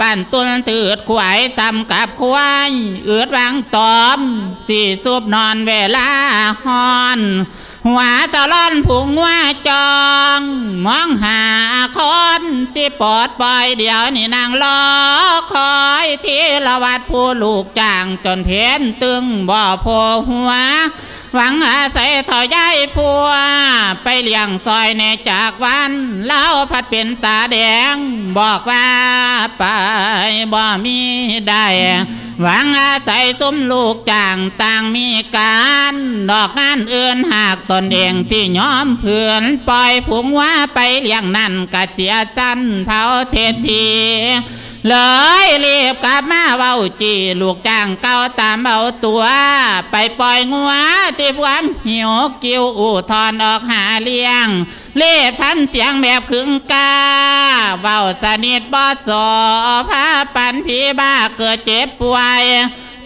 ปั่นตุนตืดขวายทำกับควายเอือดวางตอมสีสูบนอนเวลาฮอน หัวตะล่อนผุงว่าจอง มองหาคนที่ปลอดปล่อยเดี๋ยวนี่นางรอคอยที่ละวัดผู้ลูกจ้างจนเพี้ยนตึงบ่โพหัว หวังอาศัยถอยายพัว ไปเลี้ยงซอยในจากวันเล่าพัดเป็นตาแดง บอกว่าไปบ่มีได้ หวังอาศัยซุ้มลูกจ้างต่างมีการ ดอกงานเอื่นหากตนเองที่ยอมเพื่อนปล่อยผงว่าไปเลี้ยงนั่นกะเสียจันเผาเททีเลยรีบกลับมาเว้าจีลูกจ้างเก่าตามเอาตัว ไปปล่อยงัวที่ความหิวกิ้วอู่ทอนออกหาเลี้ยง เล่ทำเสียงแบบขึงกาเบาสนิทบอสอพาปันพีบ้าเกิดเจ็บป่วย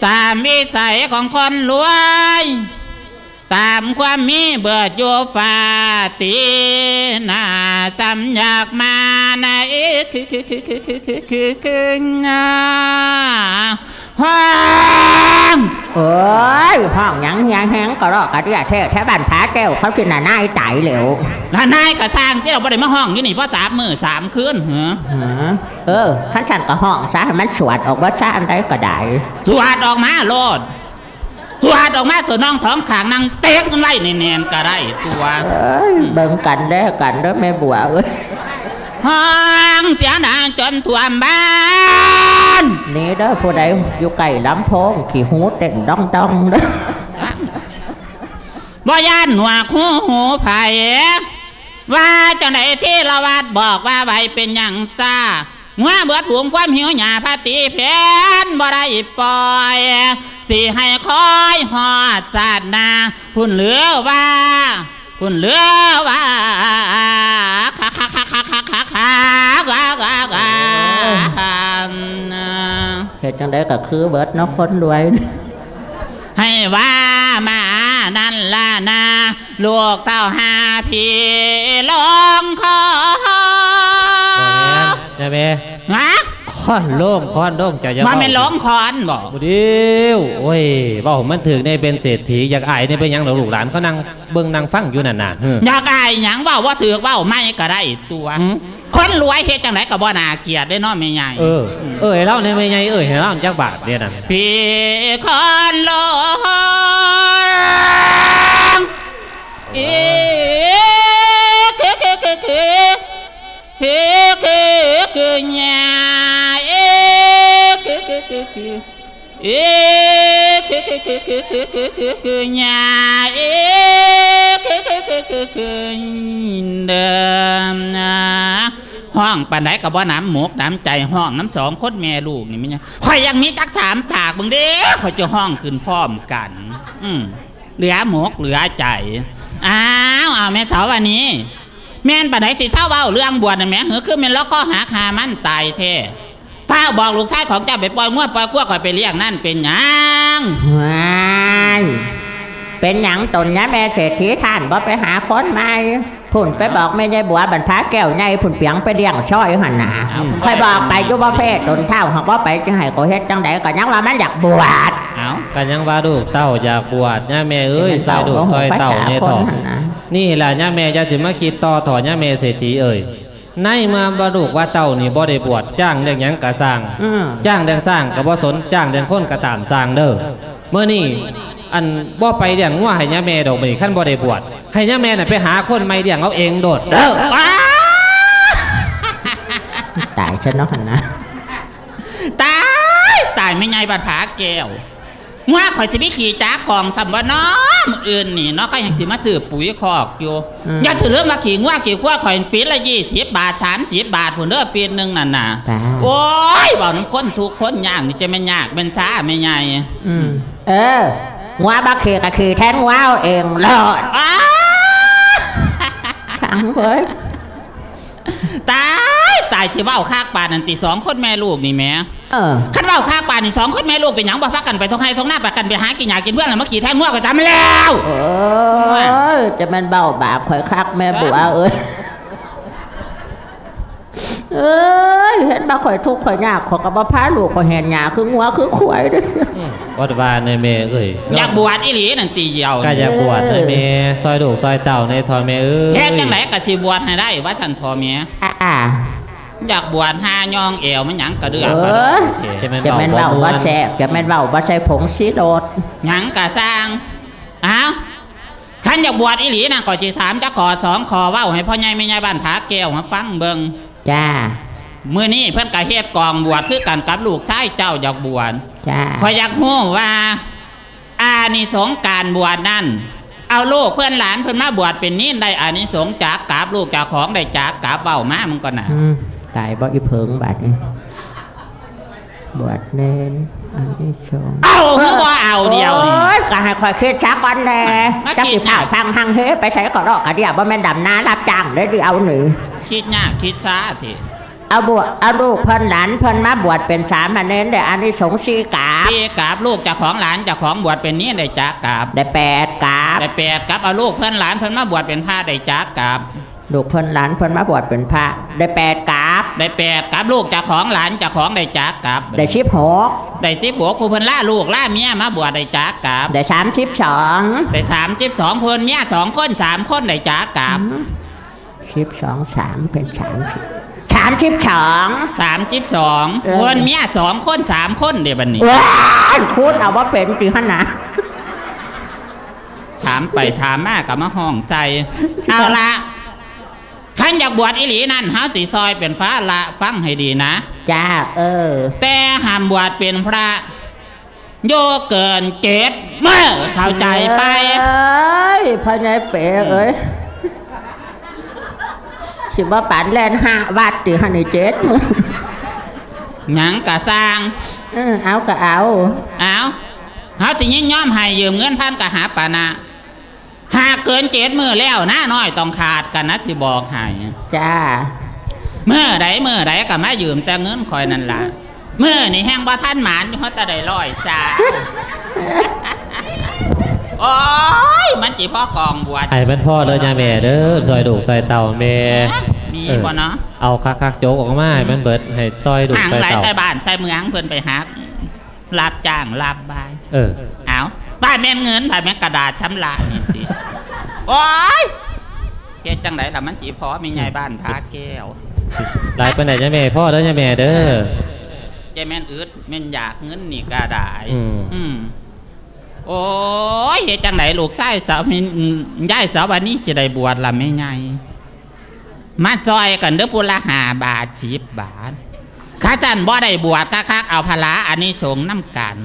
ตามวิสัยของคนรวย ตามความมีเบื่อโยฟาตีหนาจำอยากมาในคือคือคือคือคือคือคืองา ห้องเอ้ยห้องหยังหยังแหงก็รอกกระเดียเท่แท้บ้านผาแก้วเขาสิน่ะนายไตเหลวแล้วนายกระช่างที่เราบ่ได้มาห้องอยู่นี่เพราะสามมือสามคืนเหรอฮะเออขั้นฉันก็ห้องซะให้มันสวดออกว่าซ่านได้ก็ได้สวดออกมาโลดสวดออกมาส่วนน้องท้องขางนางเต๊กมันไว้ในแนนก็ได้ตัวเอ้ยเบิ่งกันได้อกันเด้อแม่บัวเอ้ย ห้องเสียงดังจนท่วมบ้านนี่เด้อผู้ใดอยู่ไก่ลำโพงขี่หูเต้นดองดองเด้อบ่ย่านหนวกหูหูไผ่ว่าจังไดที่ละวัดบอกว่าไว้เป็นหยังซ่าเมื่อเบิดหวงความหิวหยาพาตีเพนบ่ได้ปล่อยสิให้คอยหอดศาสนาพุ่นเหลือว่า คุณเลือว่าคักคักคักคักคักคักคักว่าว่าว่าเหตุจังได้ก็คือเบิดนกคนรวย ให้ว่ามานั่นล่ะนาลูกเต้าหาพี่ลองคอแม่แม่ฮะ ค้อนโล่งค้อนโล่งจะอย่ามันว้าเป็นร้องคอนบอกบ่เดียวโอ้ยเว้ามันถึงในเป็นเศรษฐีอยากอายในเป็นหยังดอกลูกหลานเขานั่งเบิ่งนั่งฟังอยู่นั่นน่ะเฮ้ออยากอายหยังเว่าว่าถือเว่าไม่ก็ได้ตัวหืมคนรวยเฮ็ดจังไหนก็บ่น่าเกลียดได้เนาะแม่ใหญ่เออเอ้ยเล่าในไม่ไงเอ้ยให้เล่าจักบาทเนี่ยนั่นพี่คนรวย cứ cứ cứ cứ cứ cứ nhà ế cứ cứ cứ cứ cứ đờm à ห้องปานไดกับว่าน้ำหมวกน้ำใจห้องน้ำสองคดแม่ลูกนี่มั้ยข่อยยังมีจักสามปากบึงเด้ข่อยจะห้องขึ้นพร้อมกัน อืมเหลือหมวกเหลือใจอ้าวเอาแม่สาววันนี้ แม่นปานไดสิเท่าเบาเรื่องบวชนั่นแม่เหือคือแม่นล็อกข้อหาคามันตายเท่ พ้าบอกลูกชายของเจ้าไปปล่อยงวดปล่อยกลัวข่อยไปเลี้ยงนั่นเป็นหยังว้ายเป็นหยังตนนะแม่เศรษฐีท่านบ่ไปหาคนใหม่ผุ่นไปบอกแม่ยายบัวบรรพาแก้วใหญ่ผุ่นเปียงไปเลี้ยงช่อยหันหนาคอยบอกไปอยู่บ่เพศตนเท่าหากว่าไปจังไห้ก็เฮ็ดจังไดก็ยังว่ามันอยากบวชเอากันยังว่าลูกเต้าอยากบวชย่าแม่เอ้ยซอยลูกซอยเต้าเนี่ยต่อนี่แหละย่าแม่จะสิมาคิดต่อถอย่าแม่เศรษฐีเอ่ย ในเมื่อบาลูกว่าเต้านี่บ่ได้บวชจ้างเรื่องหยังกะสร้างอืมจ้างแดงสร้างก็บ่สนจ้างแดงคนก็ตามสร้างเด้อเมื่อนี่อันบ่ไปเลี้ยงงัวให้ย่าแม่ดอกบัดนี้คันบ่ได้บวชให้ย่าแม่น่ะไปหาคนใหม่เลี้ยงเอาเองโดดเด้อว้าตายฉันเนาะหันนะ ตาย ตายไม่ไงบัดผาแก้ว ว่าข่อยจะไปขี่จ้ากองทำว่าน้องอื่นนี่เนาะก็ยังสิมาซื้อปุ๋ยคอกอยู่อย่าถือเรื่องมาขี่ง่วขี่ขั้วข่อยปีละยี่สิบบาทสามสิบบาทผุนเด้อปีหนึงนั่นน่ะตายโอ้ยบอกน้ำคนทุกคนยากนี่จะไม่ยากเป็นช้าไม่ไงอืมเอองัวบักขี่ก็ขี่แทนงัวเอาเองรอดอ้าขังเว้ยตายตายที่ว่าเอาคากปานนันติสองคนแม่ลูกนี่แม่เออคันว่าเอาคากปานนี่สองคนแม่ลูกเป็นหยังบ่พักกันไปท้องให้ท้องหน้าไปกันไปหากินหยากินเพื่อนแล้วมาขี่แทนง่วก็จำแล้วเออจะแมันเบาบาปข่อยคักแม่บัวเอ้ยเอ้ยเห็นมาข่อยทุกข์ข่อยยากข่อยกับบ่พาลูกข่อยแหนหยาคืองัวคือขวายเด้อ วัดวาในแม่เอ้ยอยากบวชอีหลีนั่นตีเดียวก็อยากบวชในแม่ซอยลูกซอยเต้าในถอยแม่เอ้ยเฮ็ดจังไหนก็สิบวชให้ได้ว่าท่านทอเมียอ่า อยากบวชหายองเอวมันหยังกระเดือกเอกระอเดือก จะแม่นจะแม่นเบาเบาบ่ม่วว่านแซ่บจะแม่นเบาว่าใส่ผงสีโดดหยังกะสร้างอ้าวขันอยากบวชอีหลีนะก็สิถามเจ้าขอสองขอเว้าให้พ่อใหญ่แม่ใหญ่บ้านผาแก้วมาฟังเบิ่งจ้ามื้อนี้เพิ่นก็เฮ็ดกองบวชคือกันกับลูกชายเจ้าอยากบวชจ้าขอยอยากรู้ว่า อานิสงส์การบวชนั่น เอาลูกเพื่อนหลานเพิ่นมาบวชเป็นนี่ได้อานิสงส์จากกราบลูกจากของได้จากกราบเว้ามามึงก่อนน่ะ อืม ตายบ่อีเพิงบาดนี้บวชเน้นอันนี้ชงเอาคือว่าเอาเดียวนี่โอ้ยก็ให้คอยคิดชักวันแน่มาจักคิสิดผ่าน่ะฟังทางเฮ้ไปใช้ก็รอกกระเดียบ่แม่นดำนารับจ้างได้ดีเอาหนึ่งคิดยากคิดช้าทีเอาบวชเอาลูกเพิ่นหลานเพิ่นมาบวชเป็นสามเณรได้อันนี้สงส์สีกาบพี่กราบลูกจากของหลานจากของบวชเป็นนี่ได้จากกราบได้แปดกาบได้แปดกราบเอาลูกเพื่อนหลานเพื่อนมาบวชเป็นพระได้จากกราบ ลูกเพิ่นหลานเพิ่นมาบวชเป็นพระ ได้แปดกาบได้แปดกราบลูกจากของหลานจากของได้จากกราบได้สิบหกได้สิบหกผู้เพิ่นล่าลูกล่าเมียมาบวชได้จากกราบได้สามสิบสองได้สามสิบสองเพิ่นเมียสองคนสามคนได้จากกราบสิบสองสามเป็นสามสิบสามสิบสองสามสิบสองเออเพิ่นเมียสองคนสามคนเดี๋ยวบันนี้ว้าวคุณเอาว่าเป็นจีฮะนะถามไปถามมากับมาห้องใจเอาละ ขันอยากบวชอีหลีนั่นเฮาสิซอยเป็นพระละฟังให้ดีนะ จ้า เออ แต่ห้ามบวชเป็นพระ โยเกินเจ็ดเมื่อเข้าใจไปเอ้ยพ่อใหญ่เป๋เอ้ยสิว่าปานแลนห้าวัดตีฮันนี่เจ็ดหยังกะสร้าง เออเอาก็เอาเอาเฮาสิยินยอมให้ยืมเงินพันกะหาปานะ หากเกินเจ็ดมือแล้วหน้าน้อยต้องขาดกันนะสิบอกให้จ้าเมื่อใดเมื่อใดก็มายืมแต่เงินคอยนั่นล่ะเมื่อนี่แห้งบ่ท่านหมานเพราะแต่ได้ร้อยจ้าโอ้ยมันจีพ่อกองบวชให้มันพ่อเด้อย่าแม่เด้อซอยลูกซอยเต้าแม่มีเออบ่เนาะเอาคักๆโจกออกมาให้มันเบิดให้ซอยลูกห่างซอยหลายเต้าแต่บ้านแต่เมืองเพิ่นไปหารับจ้างรับบาย เออเอาบ้านแม่นเงินบ้านแม่นกระดาษชำระนี่สิ โอ้ยเฮ็ดจังไดล่ะมันจีพอมีไงบ้านพาแก้วหลายปานใดย่าแม่พ่อเด้อย่าแม่เด้อเจแม่นอึดแม่นอยากเงินนี่ก็ได้อืมอืมโอ้ยเฮ็ดจังไหนลูกชายสาวมียายสาววันนี้จะได้บวชละไม่ไงมาซอยกันเด้อพุละหาบาทสิบบาทข้าจันบ่ได้บวชคักๆเอาพละอันนี้สงส์น้ำกัน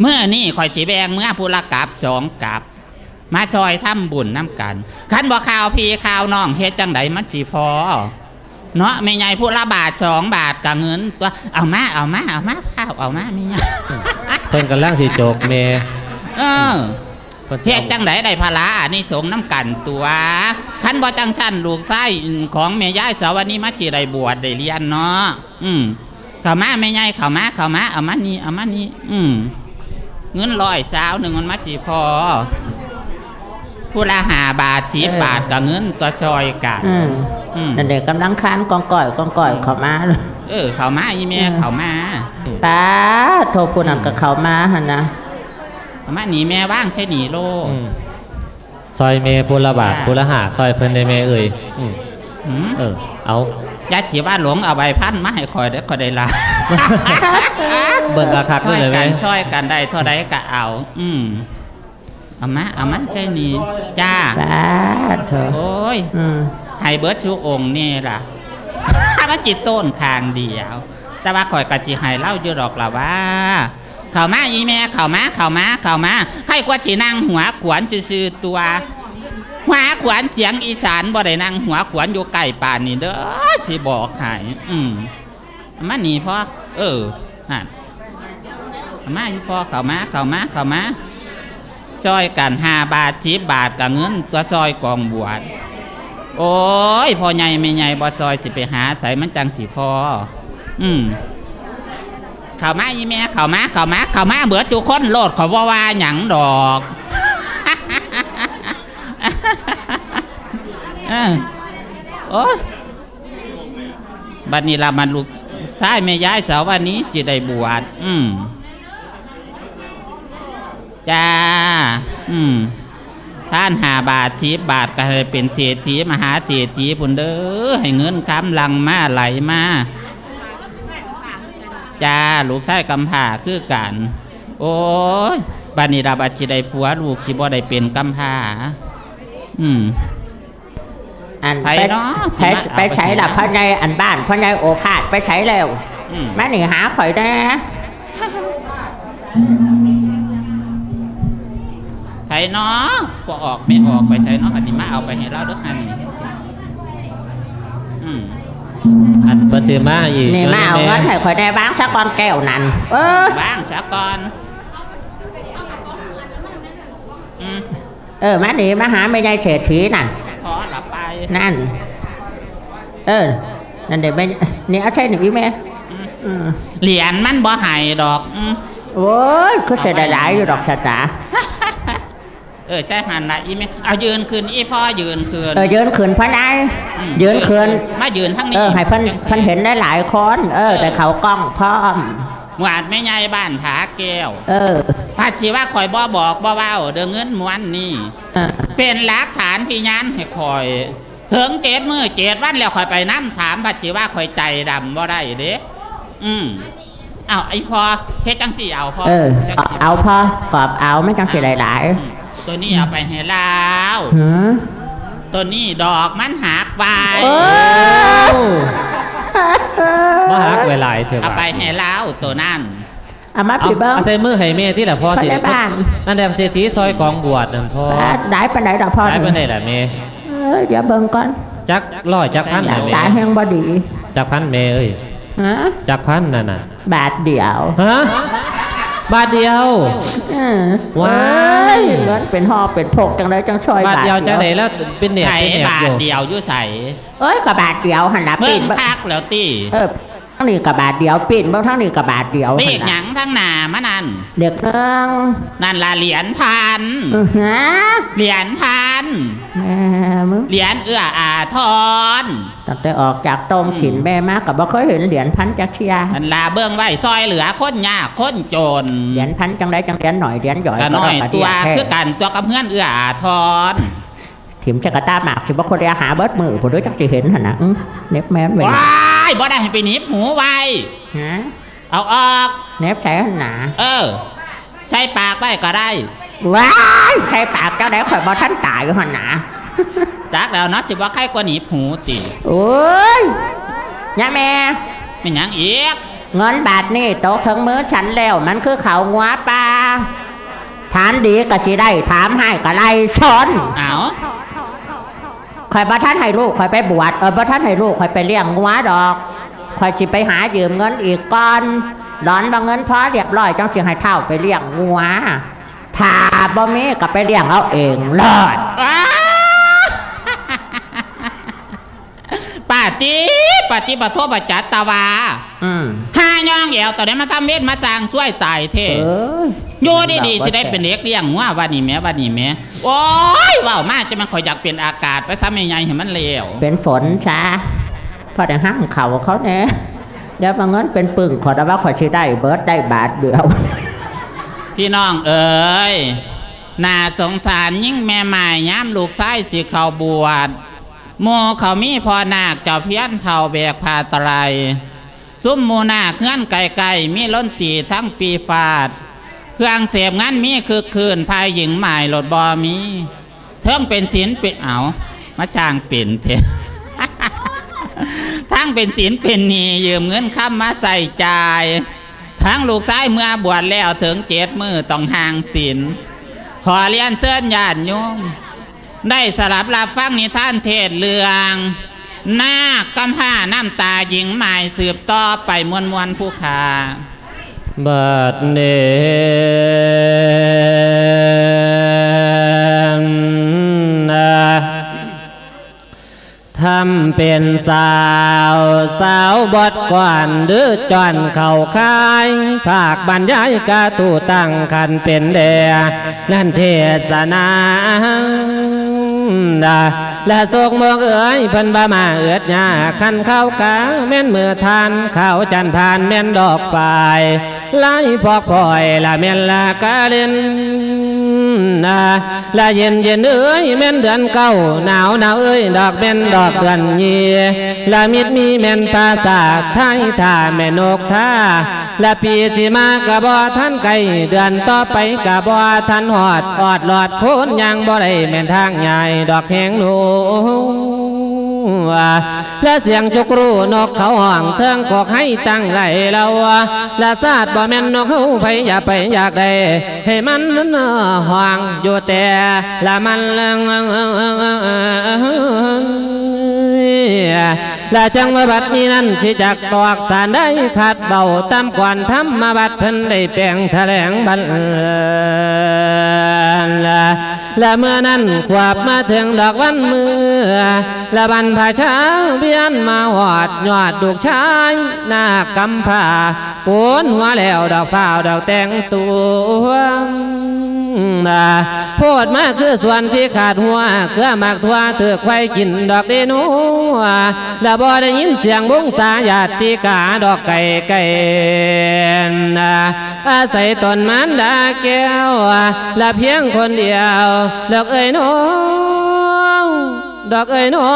เมื่อนี่คอยจีแบงเมื่อพุละกับสองกับ มาซอยทำบุญน้ำกันขันบ่ข่าวพี่ข่าวน้องเฮ็ดจังไดมันจีพอเนาะไม่ใหญ่ผู้ละบาทสองบาทกับเงินตัวเอามาเอามาเอามาข้าวเอามาไม่ใหญ่เพิ่นกำลังสิโจกเมเออเพิ่นสิเทียเอาจังไดได้พละอันนี้สงส์น้ำกันตัวคันบ่จังชั้นลูกไส้ของแม่ยายสาวนี้มาจิได้บวชได้เรียนเนาะอืมเข้ามาแม่ยายเข้ามาเข้ามาเอามานี่เอามานี่อืมเงินร้อยสาวหนึ่งมันมาจีพอ ผู้ละหาบาทสิบบาทกับเงินตัวซอยกันอืมอืมนั่นเด็กกำลังคานกองก่อยกองก่อยเขามาเลยเออ เข้ามาอีแม่อืมเข้ามาป้าโทรพูดนั่นกับเขามาหันนะเข้ามาหนีแม่ว่างใช่หนีโลกอืมซอยเมผู้ละบาทผู้ละหาซอยเพิ่นได้เมเอ่ยอืมหืมเออ เอายาจีว่าหลงเอาใบพันมาให้คอยเด้อคอยได้ละเบิ่งราคาช่ขึ้วนยเลยไหมกันช่วยกันได้เท่าใดก็เอา อืม เอามาเอามาใช่หนีจ้าป้าเธอโอ้ยอืมให้เบิร์ดชูองค์นี่ล่ะมาจิตต้นคางเดียว แต่ว่าข่อยกะจิให้เล่าอยู่ดอกล่ะว่า เข้ามาอีแม่เข้ามาเข้ามาเข้ามาใครกว่าจินั่งหัวขวานจะซื้อๆตัว หัวขวานเสียงอีสานบ่ได้นั่งหัวขวานอยู่ใกล้ป่านนี่เด้อสิบอกให้อืมเอามานี่พ่อเออนั่นเอามาอีพ่อเข้ามาเข้ามาเข้ามา ซอยกันห้าบาทสิบบาทกับเงินตัวซอยกองบวชโอ้ยพอใหญ่ไม่ใหญ่บ่ซอยสิไปหาใส่มันจังสิพอ อืมเข้ามาอีแม่เข้ามาเข้ามาเข้ามาเบิดทุคนโลดขอว่าว่าหยังดอกอโอ้ยบัดนี้ละมันลูกใชายแม่ย้ายสาววันนี้จะได้บวชอืม จ้า อืมท่านหาบาทชีบบาทก็ให้เป็นเศรษฐีมหาเศรษฐีพุ่นเด้อให้เงินค้ำลังมาไหลมาจ้าลูกชายกำพร้าคือกันโอ้ยบานิดาบัจิได้ผัวลูกที่บ่ได้เป็นกำพร้าอืมอันไปเนาะไปไปใช้หลับพ่อใหญ่อันบ้านพ่อใหญ่โอภาสไปใช้แล้วอืมมาหนีหาข่อยได้ ไผเนาะก็ออกไม่ออกไปใช้เนาะอันนี้มาเอาไปให้เราเด้วยคันนี้อืมอันเพิ่นสิมาอีกนี่มาเอาดี๋ยวเงินแให้ข่อยได้บ้างสักก้อนแก้วนั่นเออบ้างจ้าก่อนอืมเออมาหนีมาหาไม่ใช่เศรษฐีนั่นพอหลับไปนั่น เออ นั่นเดี๋ยวไม่นี่เอาใช่หนึ่งอีแม่อืมเหรียญมันบ่ใหายดอกอืมโอ้ยคือเสียดายอยู่ดอกสตาร์ เออใจหันละอีแม่เอายืนคืนอีพ่อยืนคืนเออยืนขืนพ่อนายมยืนขืนมายืนทั้งนี้เออให้เพันเพันเห็นได้หลายคนเออ แต่เขากล้องพร้อมหวาดแม่ยายบ้านผาแก้ว เออพาชีว่าคอยบ่บอกบ่เว้าเด้อเงินม้วนนี่เออเป็นหลักฐานพิญานให้คอยถึงเจ็ดมือเจ็ดวันแล้วคอยไปน้ำถามพัดจีว่าคอยใจดำบ่ได้เด้อืมเอาไอ้พอเฮ็ดจังสี่เอาพอเออจังเอาสิเอาพอกรอบเอาไม่จังสิหลายอืม ตัวนี้เอาไปให้ลาวๆหือตัวนี้ดอกมันหักไปโอ้มาหักไว้หลายเถอะเอาบาดไปให้ลาวตัวนั่นเอามาเอาผีเบิ้งเอาใส่มือให้แม่ที่ละพ่อสิไปได้บ้านนั่นแหละเศรษฐีซอยกองบวชนั่นพ่อป้าได้ปานไหนดอกพ่อได้ปานใดล่ะแม่เออเดี๋ยวเบิ้งก่อนจักร้อยจักพันหลัน่ะงแม่ตาแห้งบอดีจักพันแม่เอ้ยฮะจักพันนั่นน่ะบาทเดียวฮะ บาทเดียวเออว้าย เอ้เงินเป็นห่อเป็นพกจังเลยจังชอยบาทเดียวจังไหนแล้วเป็นเนี่ยใส่เป็นเนี่ยบาอทยู่เดียวอยู่ใส่เอ้ยกับบาทเดียวหันละเพิ่ปีงนคักแล้วตีเออ ทั้งนี้กับบาทเดียวปีนเบ้างทั้งนี้กับบาทเดียวปีหั่กนหล่ะยังทั้งหนามานั่นเด็กเนืองนั่นละเหรียญพันอื้อฮะเหรียญพันแม่มึงเหรียญเอื้ออาทรตั้งแต่ออกจากตมขินแม่มากับบ่เคยเห็นเหรียญพันจักเทียอันลาเบื้องไว้ซอยเหลือคนยากคนจนเหรียญพันจังไดจังเหรียญหน่อยเหรียญหย่อยก็น้อยก็ตัวดอกกระเดียแท้คือกันตัวกับเพื่อนเอื้ออาทรถิ่มจักรตาหมากสิบ่คนเดียวหาเบิดมือผู้ด้วยจักสิเห็นหั่นน่ะอื้อเน็บแม่นไว้ว้าย บ่ได้ให้ไปหนีบหูไว้ฮะเอาออกเน็บใส่หั่นน่ะเออ ใช้ปากไว้ก็ได้ว้ายใส่ปากเจ้าได้ข่อยบ่ทันตายหั่นน่ะจากแล้วเนาะสิว่าใครกว่าหนีบหูติโอ้ยย่าแม่ไม่หยังอีกเงินบาทนี่ตกถึงมือฉันแล้วมันคือเขางัวปลาถามดีก็สิได้ถามให้ก็ไล่ชนเอา ข่อยบ่ท่านให้ลูกข่อยไปบวชเออบ่ท่านให้ลูกข่อยไปเลี้ยงงัวดอกข่อยสิไปหายืมเงินอีกก้อนหลอนบ่เงินพอเรียบร้อยจังสิให้เท่าไปเลี้ยงงัวถ้าบ่มีก็ไปเลี้ยงเอาเองเลยป้าปาติ ปาติปะโทปะจัตตาวาอืมห้าย่องแอวตอนนี้มาทำเม็ดมาจางช่วยตายเท่เอออยู่ดีๆสิได้เป็นเด็กเลี้ยงว่าวันนี้แม่วันนี้แม่โอ้ยว้าวมากจะมันคอยอยากเปลี่ยนอากาศไปทำยังไงให้มันเลวเป็นฝนซะพอได้ห้ามเขาเขาแน่เดี๋ยวบ่เงินเป็นปึ่งขอได้ว่าข่อยสิได้เบิดได้บาทเดียวพี่น้องเอ๋ยน่าสงสารยิ่งแม่หมายย้ำลูกชายสิเขาบวช โมเขามีพอนาคเจ้าเพี้ยนเทาแบกพาตรายซุ้มหมูนาคเงื่อนไก่ไก่มีล้นตีทั้งปีฟาด เครื่องเสพงั้นมีคือคืนภายหญิงหมายหลดบอมีเทิงเป็นศิลเป็นเอามาจ้างเป็นเถอะทั้งเป็นศิลเป็นนียืมเงินค้ำมาใส่จ่ายทั้งลูกชายเมื่อบวชแล้วถึงเจ็ดมือต้องห่างศีลขอเรียนเชิญญาติโยม ได้สลับรับฟังนิทานเทศเรื่องนาคกำผ้าน้ำตาหญิงหมายสืบต่อไปมวนมวนผู้ขาบัดเน ทำเป็นสาวสาวบดก่อนหรือจอนเข่าคายภาคบรรยายกาตูตั้งคันเป็นเดนั่นเทศนาดาและโศกเมืองเอ๋ยเพิ่นบ่มาเอือดยาคันเข้ากาแม่นมือทานข้าวจันทานแม่นดอกฝ่ายไล่พอกปล่อยละแม่นละกาเล่น นะละเย็นเย็นเอ้ยแม่นเดือนเก้าหนาวหนาวเอ้ยดอกแม่นดอกเดือนเยีละมิดมีแม่นภาษาไทยท่าแม่นกท่าและปีสิมากะบ่ท่านไก่เดือนต่อไปกะบ่ท่านหอดออดหลอดโคนยังบ่ได้แม่นทางใหญ่ดอกแหงหนู และเสียงจุกรูนกเขาห้องเทิงกอกให้ตั้งไรเราและซาดบ่แม่นนกเขาไปอย่าไปอยากได้ให้มันนห้องอยู่แต่ละมันและจังว่าบัดนี้นั้นสิจักตอกสารได้ขาดเบาตามก่อนทำมาบัดเพิ่นได้แปลงแถลงบันละ และเมื่อนั้นขวบมาถึงดอกวันมือและบันพาช้าเบียนมาหอดยอดดูกชายหน้ากำผาโกนหัวแล้วดอกฟ้าวดอกแต่งตัวนะโพดมาคือส่วนที่ขาดหัวเครือหมากทัวเถือกไข่กินดอกเดนูและบ่ได้ยินเสียงบุ้งสาญาติกาดอกไก่ไก่นะอาศัยตนมันดาแก้วและเพียงคนเดียวดอกเอ้ยน้อง ดอกเอ้ยนอ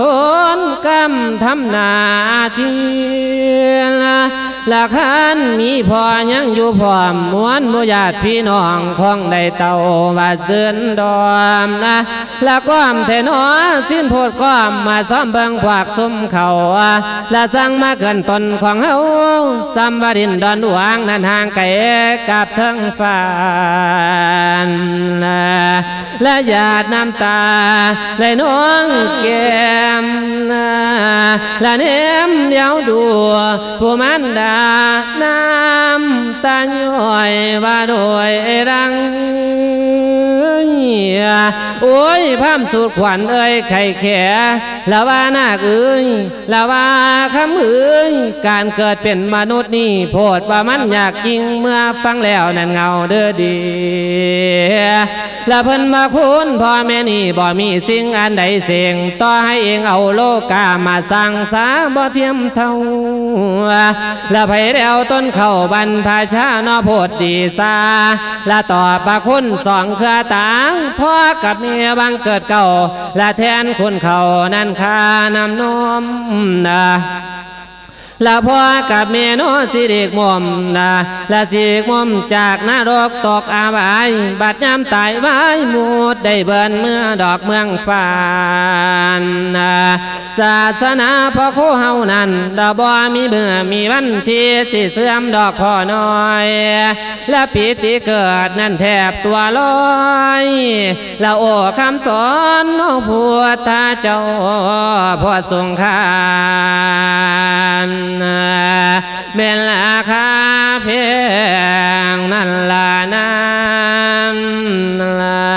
ทนกำทำนาทีละละคันมีพอยังอยู่พร้อมมวนบุญาติพี่น้องของได้เต่าว่าเสื่อนดอมนะละก้อมเทนอสิ้นโพดก้อมมาซ้อมเบิงพวกซุ่มเขาละสั่งมาเกินตนของเฮาสัมบาดินดอนหลวงนั้นห่างไกลกับทั้งฟ้านะและหยาดน้ำตาและน้องแก้มนะและเนมเดีย โอ้ยพามสูดขวัญเอ้ยไข่แข่ละว่านาคเอ้ยละว่าคำเอ้ยการเกิดเป็นมนุษย์นี่โพดว่ามันอยากยิงเมื่อฟังแล้วนั่นเงาเด้อดีละเพิ่นมาคุณพ่อแม่นี่บ่มีสิ่งอันใดเสียงต่อให้เองเอาโลกามาสร้างสาบ่เทียมเท่าละไผเดียวต้นเข้าบรรพชานอโพดดีซาละต่อปะคุณสองเครือต่างพ่อกับมีบังเกิดเก่า และแทนคุณเขานั่นคานำนมนะ ละพ่อกับเมโนสิริกมอมนะละสิริกมอมจากนรกตกอาบายบัดยามตายไว้มูดได้เบินเมื่อดอกเมืองฟานนะศาสนาพ่อโคเฮานั้นดาบ่มีเมื่อมีวันที่สิเสื่อมดอกพ่อน้อย และปีติเกิดนั่นแทบตัวลอยละโอ้คำสอนโอ้พุทธเจ้าพ่อทรงคานเป็นราคาเพียงนั่นละนั่นละ